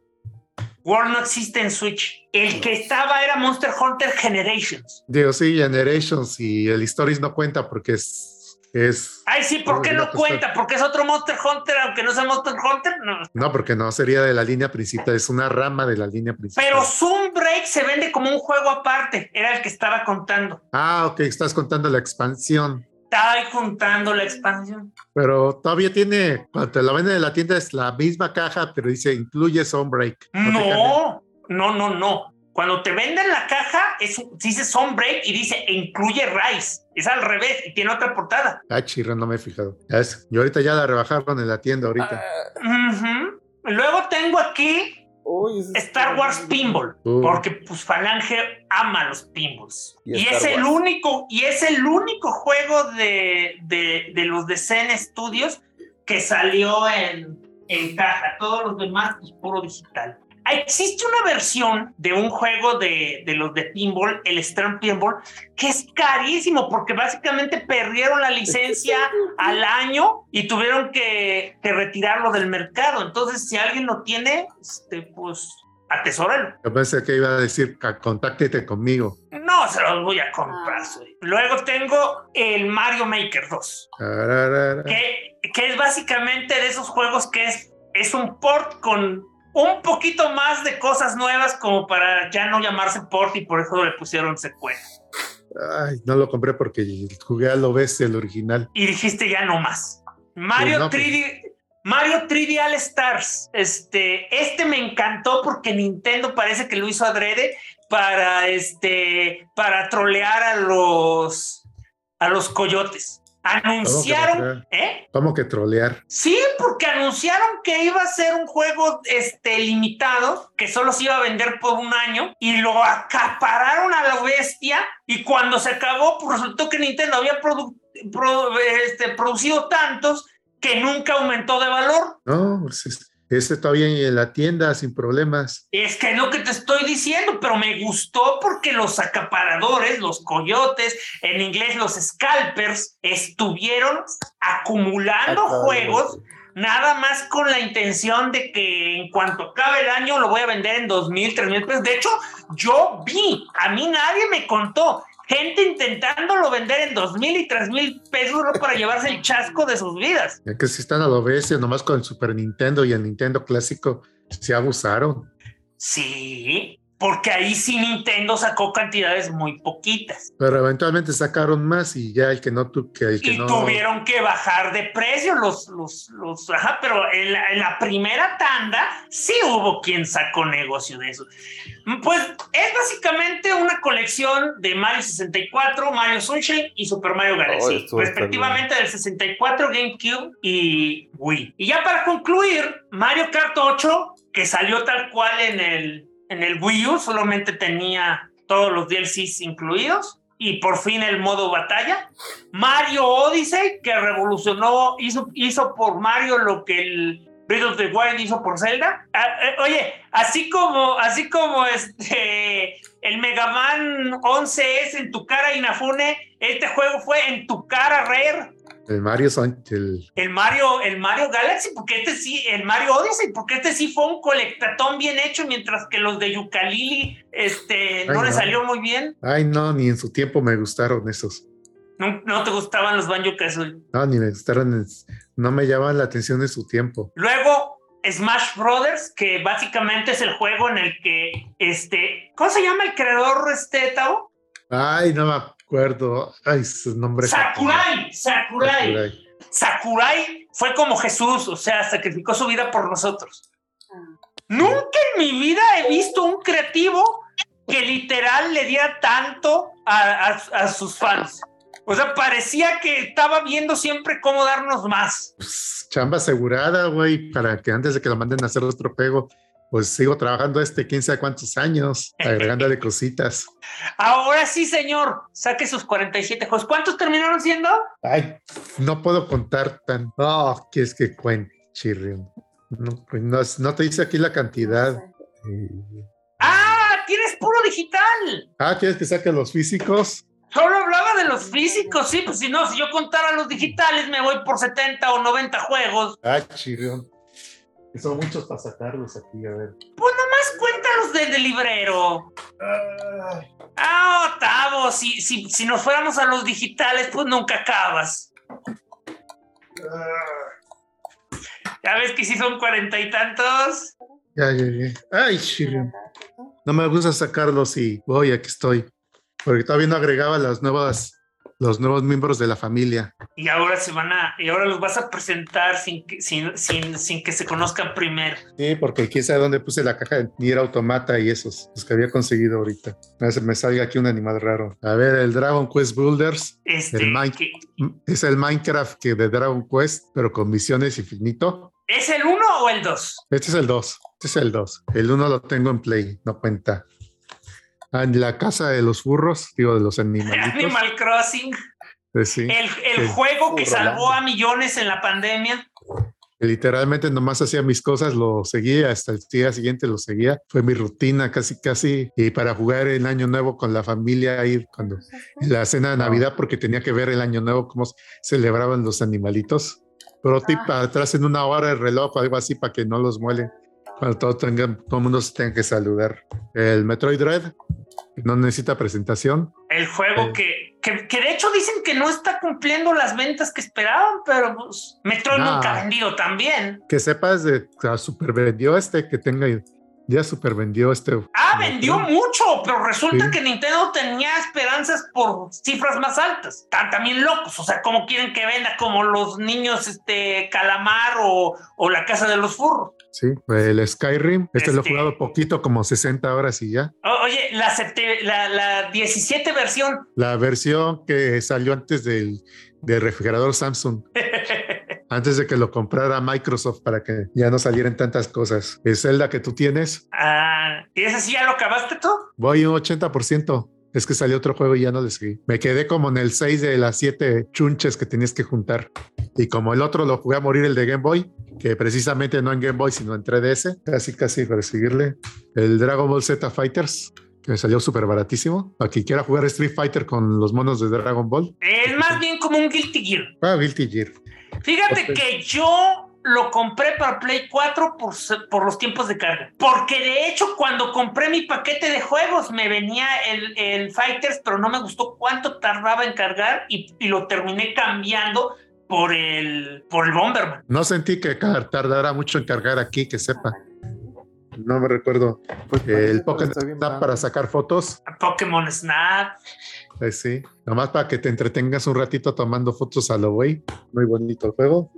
World no existe en Switch. El que estaba era Monster Hunter Generations. Digo, sí, Generations y el Stories no cuenta porque es. es Ay, sí, ¿por qué no cuenta? ¿Porque es otro Monster Hunter, aunque no sea Monster Hunter? No. no, porque no sería de la línea principal, es una rama de la línea principal. Pero Zoom Break se vende como un juego aparte, era el que estaba contando. Ah, ok, estás contando la expansión está ahí juntando la expansión. Pero todavía tiene, cuando te la venden en la tienda es la misma caja, pero dice incluye Sunbreak. No, no, no, no, Cuando te venden la caja, es, dice Sunbreak y dice incluye Rice. Es al revés y tiene otra portada. Ah, chirra, no me he fijado. Es, y ahorita ya la rebajaron en la tienda ahorita. Luego tengo aquí Star Wars Pinball, porque pues Falange ama los pinballs. Y, es el único, y es el único juego de, de, de los de Zen Studios que salió en, en caja. Todos los demás, es pues, puro digital. Existe una versión de un juego de, de los de pinball, el Stern Pinball, que es carísimo porque básicamente perdieron la licencia (laughs) al año y tuvieron que, que, retirarlo del mercado. Entonces, si alguien lo tiene, este, pues atesóralo. Yo pensé que iba a decir, contáctete conmigo. No, se los voy a comprar. Ah. Luego tengo el Mario Maker 2, que, que es básicamente de esos juegos que es, es un port con un poquito más de cosas nuevas como para ya no llamarse port y por eso le pusieron secuela. Ay, no lo compré porque jugué a lo bestia el original. Y dijiste ya no más. Mario 3D, pues. Mario 3D All Stars. Este, este me encantó porque Nintendo parece que lo hizo adrede para este, para trolear a los, a los coyotes anunciaron, ¿eh? ¿Cómo que trolear? Sí, porque anunciaron que iba a ser un juego este, limitado, que solo se iba a vender por un año, y lo acapararon a la bestia, y cuando se acabó, pues resultó que Nintendo había este, producido tantos que nunca aumentó de valor. No, pues este todavía en la tienda sin problemas. Es que es lo que te estoy diciendo, pero me gustó porque los acaparadores, los coyotes, en inglés los scalpers, estuvieron acumulando juegos nada más con la intención de que en cuanto acabe el año lo voy a vender en dos mil, tres mil pesos. De hecho, yo vi, a mí nadie me contó gente intentándolo vender en dos mil y tres mil pesos para llevarse el chasco de sus vidas. Es que si están a lo bestia, nomás con el Super Nintendo y el Nintendo clásico, se abusaron. Sí, porque ahí sí Nintendo sacó cantidades muy poquitas. Pero eventualmente sacaron más y ya el que no tu, que el que y no... tuvieron que bajar de precio los, los, los ajá, pero en la, en la, primera tanda sí hubo quien sacó negocio de eso. Pues es básicamente una colección de Mario 64, Mario Sunshine y Super Mario Galaxy, oh, respectivamente del 64, GameCube y Wii. Y ya para concluir, Mario Kart 8, que salió tal cual en el en el Wii U solamente tenía todos los DLCs incluidos y por fin el modo batalla. Mario Odyssey, que revolucionó, hizo, hizo por Mario lo que el Breath of the Wild hizo por Zelda. Ah, eh, oye, así como, así como este, el Mega Man 11 es en tu cara Inafune, este juego fue en tu cara Rare. El Mario el... el Mario, el Mario Galaxy, porque este sí, el Mario Odyssey, porque este sí fue un colectatón bien hecho, mientras que los de Yucalili este, no, le salió muy bien. Ay, no, ni en su tiempo me gustaron esos. ¿No, no te gustaban los Banjo Kazooie? No, ni me gustaron, no me llamaban la atención en su tiempo. Luego, Smash Brothers, que básicamente es el juego en el que, este, ¿cómo se llama el creador, este, Tao? Ay, no acuerdo. Ay, su nombre. Sakurai, Sakurai, Sakurai. fue como Jesús, o sea, sacrificó su vida por nosotros. Nunca en mi vida he visto un creativo que literal le diera tanto a, sus fans. O sea, parecía que estaba viendo siempre cómo darnos más. Pues, chamba asegurada, güey, para que antes de que lo manden a hacer otro pego, pues sigo trabajando este quién sabe cuántos años, (laughs) agregándole cositas. Ahora sí, señor, saque sus 47 juegos. ¿Cuántos terminaron siendo? Ay, no puedo contar tan. Oh, que es que cuente, chirrión. Pues no, no, te dice aquí la cantidad. ¡Ah! ¡Tienes puro digital! Ah, ¿quieres que saque los físicos? Solo hablaba de los físicos, sí, pues si no, si yo contara los digitales, me voy por 70 o 90 juegos. Ah, chirrión. Son muchos para sacarlos aquí, a ver. Pues nomás cuéntalos desde el librero. Ah, Otavo, si, si, si nos fuéramos a los digitales, pues nunca acabas. ¿Ya ves que si son cuarenta y tantos? Ya, ya, ya. Ay, Shirion. No me gusta sacarlos y voy, aquí estoy. Porque todavía no agregaba las nuevas los nuevos miembros de la familia. Y ahora se van a, y ahora los vas a presentar sin que, sin, sin, sin que se conozcan primero. Sí, porque quién sabe dónde puse la caja de Nier Automata y esos, los que había conseguido ahorita. A ver, me salga aquí un animal raro. A ver, el Dragon Quest Builders. Este, Es el Minecraft que de Dragon Quest, pero con misiones infinito. ¿Es el 1 o el 2? Este es el 2. Este es el 2. El 1 lo tengo en Play, no cuenta. Ah, en la casa de los burros, digo, de los (laughs) animalitos. Animal Crossing. Pues sí, el, el juego que salvó a millones en la pandemia. Literalmente nomás hacía mis cosas, lo seguía hasta el día siguiente, lo seguía. Fue mi rutina casi, casi. Y para jugar el año nuevo con la familia, ir cuando en la cena de Navidad, porque tenía que ver el año nuevo, cómo celebraban los animalitos. Pero tipo ah. atrás en una hora el reloj, algo así, para que no los muelen. Cuando todo, tengan, todo el mundo se tenga que saludar. El Metroid Dread, no necesita presentación. El juego eh. que, que, que, de hecho dicen que no está cumpliendo las ventas que esperaban, pero pues Metroid nunca ha vendido tan bien. Que sepas de super vendió este, que tenga ya super vendió este. Ah, vendió mucho, pero resulta que Nintendo tenía esperanzas por cifras más altas. Están también locos, o sea, como quieren que venda como los niños este Calamar o, o la Casa de los Furros. Sí, el Skyrim, este, lo he este jugado poquito, como 60 horas y ya. oye, la, la, la 17 versión. La versión que salió antes del, del refrigerador Samsung. (laughs) antes de que lo comprara Microsoft para que ya no salieran tantas cosas. ¿Es Zelda que tú tienes? Ah, ¿y ese sí ya lo acabaste tú? Voy un 80%. Es que salió otro juego y ya no le seguí. Me quedé como en el 6 de las 7 chunches que tenías que juntar. Y como el otro lo jugué a morir, el de Game Boy, que precisamente no en Game Boy, sino en 3DS, casi casi para seguirle. El Dragon Ball Z Fighters, que me salió súper baratísimo. Para quien quiera jugar Street Fighter con los monos de Dragon Ball. Es más bien como un Guilty Gear. Ah, Guilty Gear. Fíjate que yo lo compré para Play 4 por, por, los tiempos de carga. Porque de hecho, cuando compré mi paquete de juegos, me venía el, el Fighters, pero no me gustó cuánto tardaba en cargar y, y, lo terminé cambiando por el, por el Bomberman. No sentí que tardara mucho en cargar aquí, que sepa. No me recuerdo. Pues, el Pokémon Snap para sacar fotos. Pokémon Snap. Pues sí, nomás para que te entretengas un ratito tomando fotos a lo güey. Muy bonito el juego.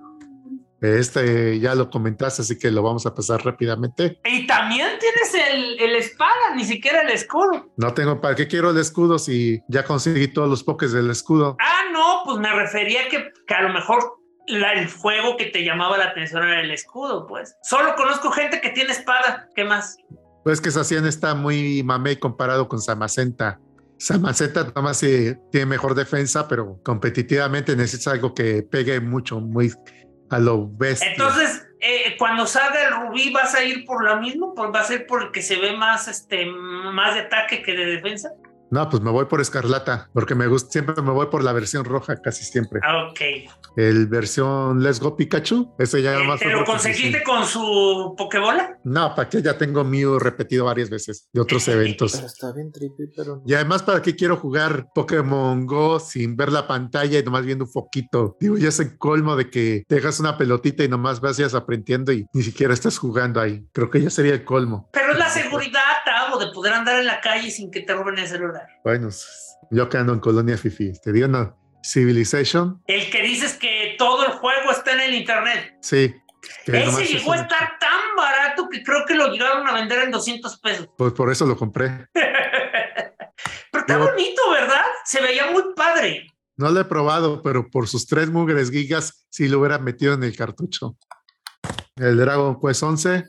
Este ya lo comentaste, así que lo vamos a pasar rápidamente. Y también tienes el, el, espada, ni siquiera el escudo. No tengo, ¿para qué quiero el escudo si ya conseguí todos los pokés del escudo? Ah, no, pues me refería que, que a lo mejor el fuego que te llamaba la atención era el escudo, pues. Solo conozco gente que tiene espada, ¿qué más? Pues que Sacian está muy mamey comparado con Samacenta. Samacenta nada más tiene mejor defensa, pero competitivamente necesita algo que pegue mucho, muy a lo bestia. Entonces, eh, cuando salga el rubí, ¿vas a ir por lo mismo? ¿Va a ser por el que se ve más, este, más de ataque que de defensa? No, pues me voy por Escarlata, porque me gusta, siempre me voy por la versión roja, casi siempre. Ah, ok. El versión Let's Go Pikachu, ese ya eh, más. ¿Te lo conseguiste con su Pokébola? No, para que ya tengo Mew repetido varias veces de otros eventos. Pero está bien trippy, pero. Y además, ¿para qué quiero jugar Pokémon Go sin ver la pantalla y nomás viendo un foquito? Digo, ya es el colmo de que dejas una pelotita y nomás vayas aprendiendo y ni siquiera estás jugando ahí. Creo que ya sería el colmo. Pero es la seguridad, De poder andar en la calle sin que te roben el celular. Bueno, yo que ando en Colonia Fifi, te digo no. Civilization. El que dices que todo el juego está en el internet. Sí. Ese llegó a estar tan barato que creo que lo llegaron a vender en 200 pesos. Pues por eso lo compré. (laughs) pero está bonito, ¿verdad? Se veía muy padre. No lo he probado, pero por sus tres mugres gigas sí lo hubiera metido en el cartucho. El Dragon Quest 11.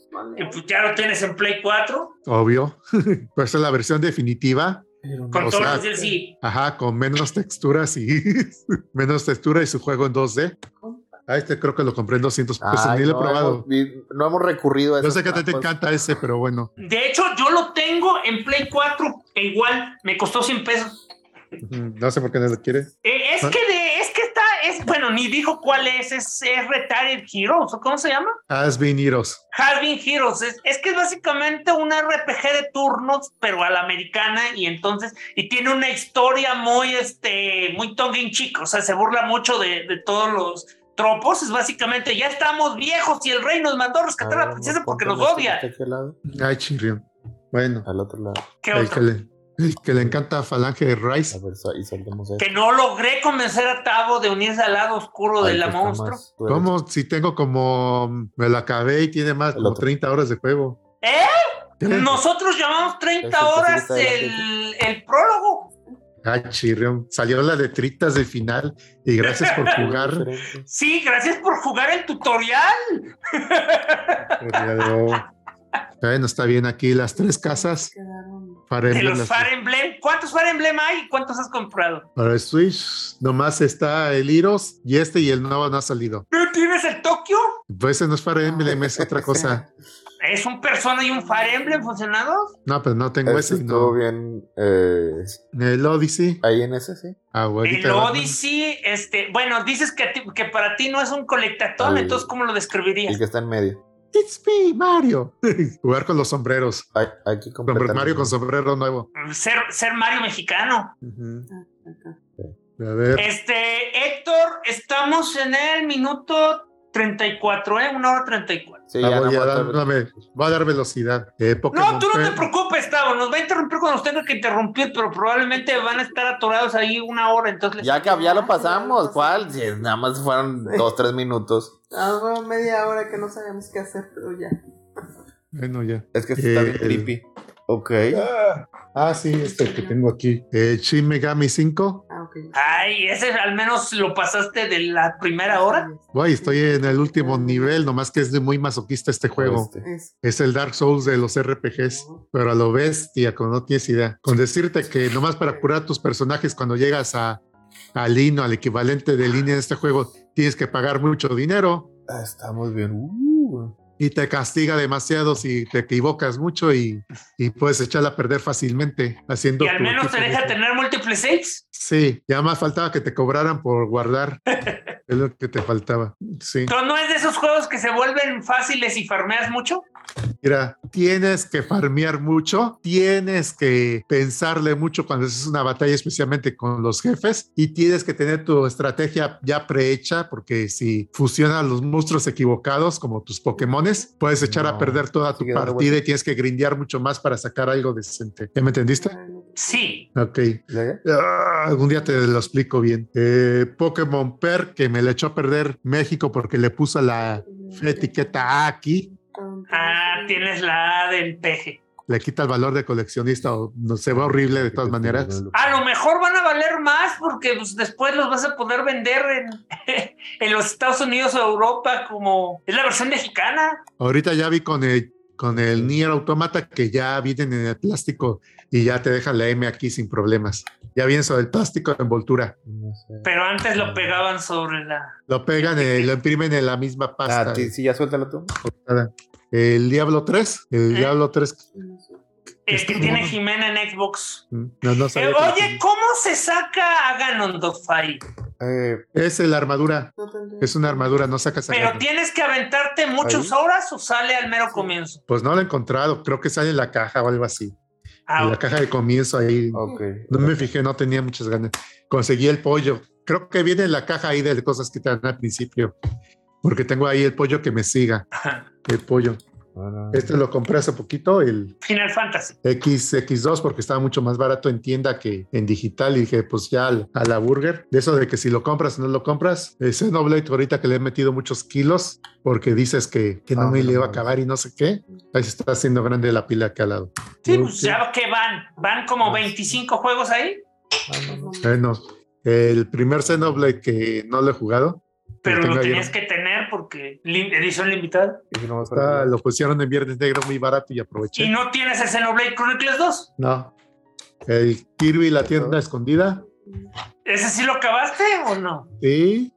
Pues ya lo tienes en Play 4. Obvio. (laughs) pues es la versión definitiva. Con todos los DLC. Ajá, con menos texturas y (laughs) menos textura y su juego en 2D. Ah, este creo que lo compré en 200 pesos, ni lo he probado. no hemos recurrido a eso. Yo sé que a ti te encanta ese, pero bueno. De hecho, yo lo tengo en Play 4 e igual me costó 100 pesos. No sé por qué no lo quiere. Eh, es ¿Ah? que de, es bueno, ni dijo cuál es, es, es Retired Heroes, ¿o cómo se llama? Has been Heroes. Has been Heroes, es, es, que es básicamente un RPG de turnos, pero a la americana, y entonces, y tiene una historia muy, este, muy tongue in cheek, o sea, se burla mucho de, de todos los tropos, es básicamente, ya estamos viejos y el rey nos mandó a rescatar a la princesa porque nos odia. Ay, chirrión. Bueno. Al otro lado. ¿Qué otro? (laughs) Que le, encanta Falange de Rice. A ver, y saltemos Que no logré convencer a Tavo de unirse al lado oscuro de la monstruo. ¿Cómo? Si tengo como. Me lo acabé y tiene más como 30 horas de juego. ¿Eh? Nosotros llamamos 30 horas el, el prólogo. Ay, chirrión. Salió las letritas del final y gracias por (laughs) jugar. sí, gracias por jugar el tutorial. bueno, está bien aquí las tres casas. De los Fire Emblem. ¿Cuántos Fire Emblem hay? ¿Cuántos has comprado? Para el Switch nomás está el Heroes y este y el nuevo no ha salido. ¿Pero tienes el Tokio? Pues ese no es Fire Emblem, es otra (laughs) cosa. ¿Es un Persona y un Fire Emblem funcionados? No, pero no tengo ese. Estuvo no. bien. Eh, el Odyssey. Ahí en ese, sí. Ah, el Odyssey, este, bueno, dices que, que para ti no es un colectatón, entonces, ¿cómo lo describirías? El que está en medio. It's me, Mario. (laughs) Jugar con los sombreros. Hay, hay que Mario con sombrero nuevo. Ser, ser Mario mexicano. Uh -huh. A ver. Este, Héctor, estamos en el minuto 34, ¿eh? Una hora 34. Sí, voy, a dar, dame, voy, a dar, velocidad. Eh, no, tú no te preocupes, Tavo. Nos va a interrumpir cuando nos tenga que interrumpir, pero probablemente van a estar atorados ahí una hora. Entonces ya que ya lo pasamos, ¿cuál? Sí, nada más fueron dos, tres minutos. (laughs) Ah, bueno, media hora que no sabemos qué hacer, pero ya. Bueno, ya. Es que está bien creepy. Ok. Ah, ah, sí, este que tengo aquí. Eh, Shin Megami 5. Ay, ese al menos lo pasaste de la primera hora. Güey, estoy en el último nivel, nomás que es de muy masoquista este juego. Este. Es- el Dark Souls de los RPGs, pero a lo bestia, como no tienes idea. Con decirte que nomás para curar tus personajes cuando llegas a, a Lino, al equivalente de línea en este juego, tienes que pagar mucho dinero Ah, Estamos bien. Uh. y te castiga demasiado si te equivocas mucho y, y puedes echarla a perder fácilmente haciendo Y al menos te deja de- tener múltiples saves. Sí, ya más faltaba que te cobraran por guardar. (laughs) es lo que te faltaba. Sí. Pero no es de esos juegos que se vuelven fáciles y farmeas mucho. Mira, tienes que farmear mucho, tienes que pensarle mucho cuando es una batalla, especialmente con los jefes, y tienes que tener tu estrategia ya prehecha, porque si fusionas los monstruos equivocados, como tus Pokémones, puedes echar a perder toda tu partida y tienes que grindear mucho más para sacar algo decente. ¿Ya me entendiste? Sí. Ok. Ah, algún día te lo explico bien. Eh, Pokémon Per, que me le echó a perder México porque le puso la etiqueta A aquí Ah, tienes la A del peje. Le quita el valor de coleccionista o no se ve horrible de todas maneras. A lo mejor van a valer más porque pues, después los vas a poder vender en, (laughs) en los Estados Unidos o Europa como es la versión mexicana. Ahorita ya vi con el con el Nier Automata que ya vienen en el plástico y ya te dejan la M aquí sin problemas. Ya viene sobre el plástico de envoltura. Pero antes lo pegaban sobre la. Lo pegan y lo imprimen en la misma pasta. Ah, sí, ya suéltalo tú. El Diablo 3. El ¿Eh? Diablo 3. El que tiene Jimena en Xbox. No, no eh, oye, ¿cómo se saca a Ganon? Eh, es la armadura. Es una armadura, no sacas Pero tienes que aventarte muchas horas o sale al mero comienzo. Pues no lo he encontrado. Creo que sale en la caja o algo así. Ah, en la caja de comienzo ahí. No me fijé, no tenía muchas ganas. Conseguí el pollo. Creo que viene en la caja ahí de cosas que te dan al principio. Porque tengo ahí el pollo que me siga. El pollo. Este lo compré hace poquito, el Final Fantasy XX2, porque estaba mucho más barato en tienda que en digital. Y dije, pues ya a la burger. De eso de que si lo compras o no lo compras. Ese Xenoblade, ahorita que le he metido muchos kilos, porque dices que, que no ah, me le iba a acabar y no sé qué. Ahí se está haciendo grande la pila que al lado. Sí, pues ya que van, van como 25 juegos ahí. Bueno, el primer Xenoblade que no lo he jugado pero lo tenías que tener porque edición limitada. Ah, lo pusieron en Viernes Negro muy barato y aproveché. ¿Y no tienes el Xenoblade Chronicles 2? No. El Kirby, la tienda escondida. ¿Ese sí lo acabaste o no? Sí.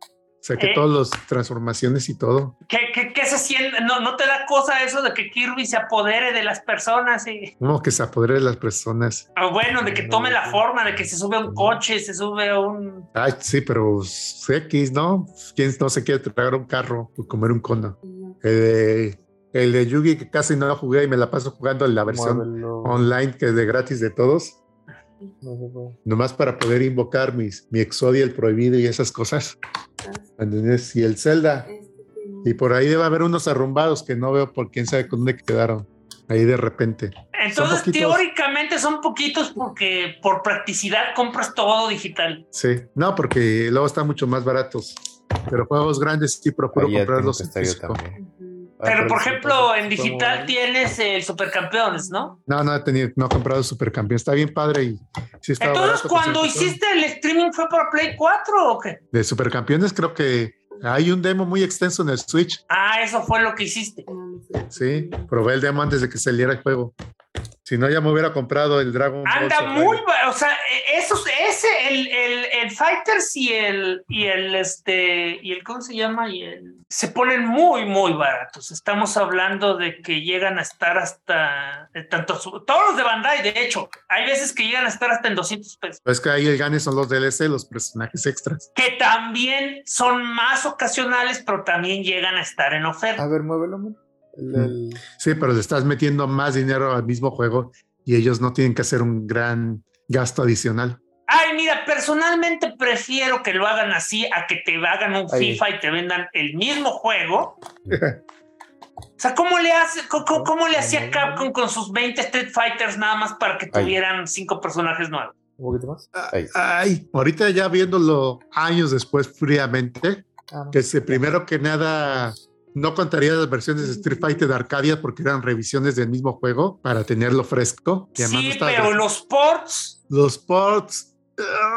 Saqué ¿Eh? todas las transformaciones y todo. ¿Qué, qué, se siente? ¿No, ¿No te da cosa eso de que Kirby se apodere de las personas? Y... No, que se apodere de las personas. Ah, bueno, de que tome la forma, de que se sube a un coche, se sube a un... Ay, sí, pero X, ¿no? ¿Quién no se quiere tragar un carro o comer un cono? El de, Yugi que casi no lo jugué y me la paso jugando en la versión online que es de gratis de todos. Nomás para poder invocar mis, mi Exodia, el prohibido y esas cosas. Y el Zelda. Este y por ahí debe haber unos arrumbados que no veo por quién sabe con dónde quedaron. Ahí de repente. Entonces, teóricamente son poquitos porque por practicidad compras todo digital. Sí, no, porque luego están mucho más baratos. Pero juegos grandes sí procuro comprarlos en físico. Pero, por ejemplo, en digital tienes el Supercampeones, ¿no? No, no he tenido, no he comprado Supercampeones. Está bien padre y sí está Entonces, cuando hiciste el streaming fue para Play 4 o qué? De Supercampeones creo que hay un demo muy extenso en el Switch. Ah, eso fue lo que hiciste. Sí, probé el demo antes de que saliera el juego. Si no, ya me hubiera comprado el Dragon Anda muy, o sea, e, esos, ese, el, el, el, Fighters y el, y el, este, y el, ¿cómo se llama? Y el, se ponen muy, muy baratos. Estamos hablando de que llegan a estar hasta, eh, tanto, todos los de Bandai, de hecho, hay veces que llegan a estar hasta en 200 pesos. Es que ahí el gane son los DLC, los personajes extras. Que también son más ocasionales, pero también llegan a estar en oferta. A ver, muévelo, Sí, pero le estás metiendo más dinero al mismo juego y ellos no tienen que hacer un gran gasto adicional. Ay, mira, personalmente prefiero que lo hagan así a que te hagan un FIFA y te vendan el mismo juego. o sea, ¿cómo le, hace, cómo, le hacía Capcom con sus 20 Street Fighters nada más para que tuvieran cinco personajes nuevos? Un poquito más. Ay, ahorita ya viéndolo años después fríamente, ah, que se primero que nada no contaría las versiones de Street Fighter de Arcadia porque eran revisiones del mismo juego para tenerlo fresco. Sí, pero los ports. Los ports.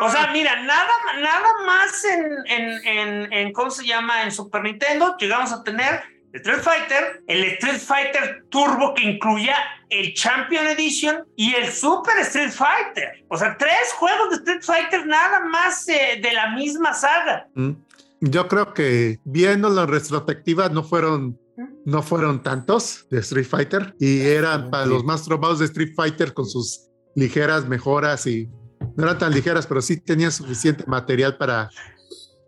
O sea, mira, nada, nada más en, en, en, ¿cómo se llama? En Super Nintendo llegamos a tener Street Fighter, el Street Fighter Turbo que incluía el Champion Edition y el Super Street Fighter. O sea, tres juegos de Street Fighter nada más eh, de la misma saga. Mm. Yo creo que viendo la retrospectiva no fueron no fueron tantos de Street Fighter y eran para los más tromados de Street Fighter con sus ligeras mejoras y no eran tan ligeras, pero sí tenían suficiente material para.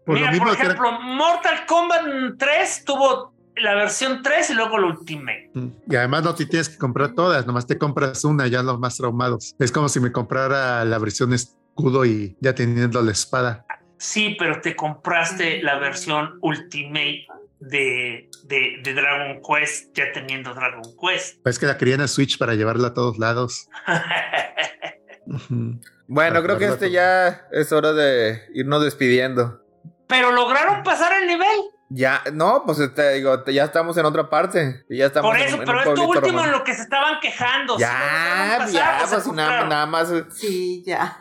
Por Mira, por ejemplo, Mortal Kombat 3 tuvo la versión 3 y luego la Ultimate. Mm. Y además no te tienes que comprar todas, nomás te compras una, ya los más traumados. Es como si me comprara la versión escudo y ya teniendo la espada. Sí, pero te compraste la versión Ultimate de, de, Dragon Quest ya teniendo Dragon Quest. Pues que la querían a Switch para llevarla a todos lados. (laughs) bueno, creo que este ya es hora de irnos despidiendo. Pero lograron pasar el nivel. Ya, no, pues te digo, ya estamos en otra parte. Ya estamos Por eso, pero esto último en lo que se estaban quejando. Ya, ya, pues, pues nada, nada más. Sí, ya.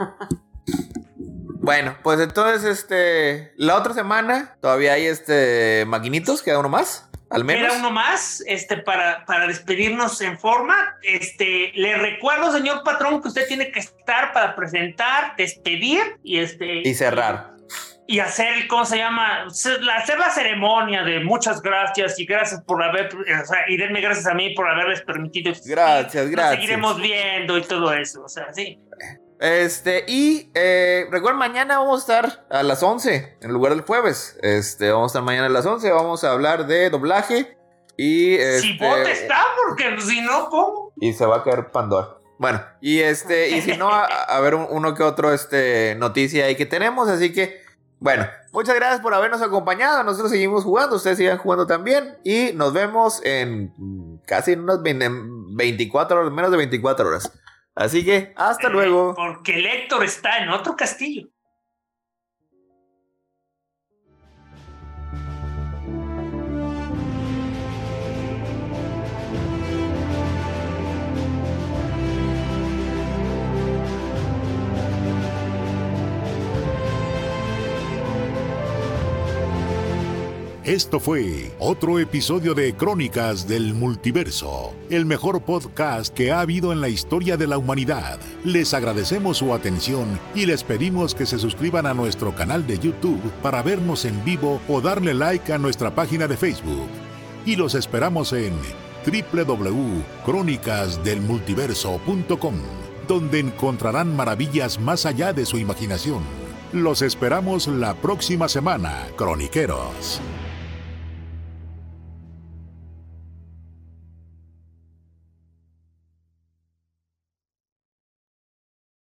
Bueno, pues entonces, este, la otra semana todavía hay este maquinitos, queda uno más. Al menos. Queda uno más, este, para, para despedirnos en forma. Este, le recuerdo, señor patrón, que usted tiene que estar para presentar, despedir y este. Y cerrar. Y hacer, ¿cómo se llama? Hacer la ceremonia de muchas gracias y gracias por haber, o sea, y denme gracias a mí por haberles permitido. Gracias, gracias. seguiremos viendo y todo eso, o sea, sí. Este, y eh, recuerden, mañana vamos a estar a las 11 en lugar del jueves. Este, vamos a estar mañana a las 11. Vamos a hablar de doblaje. Y si este, vos está, porque si no, ¿cómo? Y se va a caer Pandora. Bueno, y este, y si no, a, ver uno que otro, este, noticia ahí que tenemos. Así que, bueno, muchas gracias por habernos acompañado. Nosotros seguimos jugando, ustedes sigan jugando también. Y nos vemos en casi unas 24 horas, menos de 24 horas. Así que, hasta eh, luego. Porque el Héctor está en otro castillo. Esto fue otro episodio de Crónicas del Multiverso, el mejor podcast que ha habido en la historia de la humanidad. Les agradecemos su atención y les pedimos que se suscriban a nuestro canal de YouTube para vernos en vivo o darle like a nuestra página de Facebook. Y los esperamos en www.crónicasdelmultiverso.com, donde encontrarán maravillas más allá de su imaginación. Los esperamos la próxima semana, croniqueros.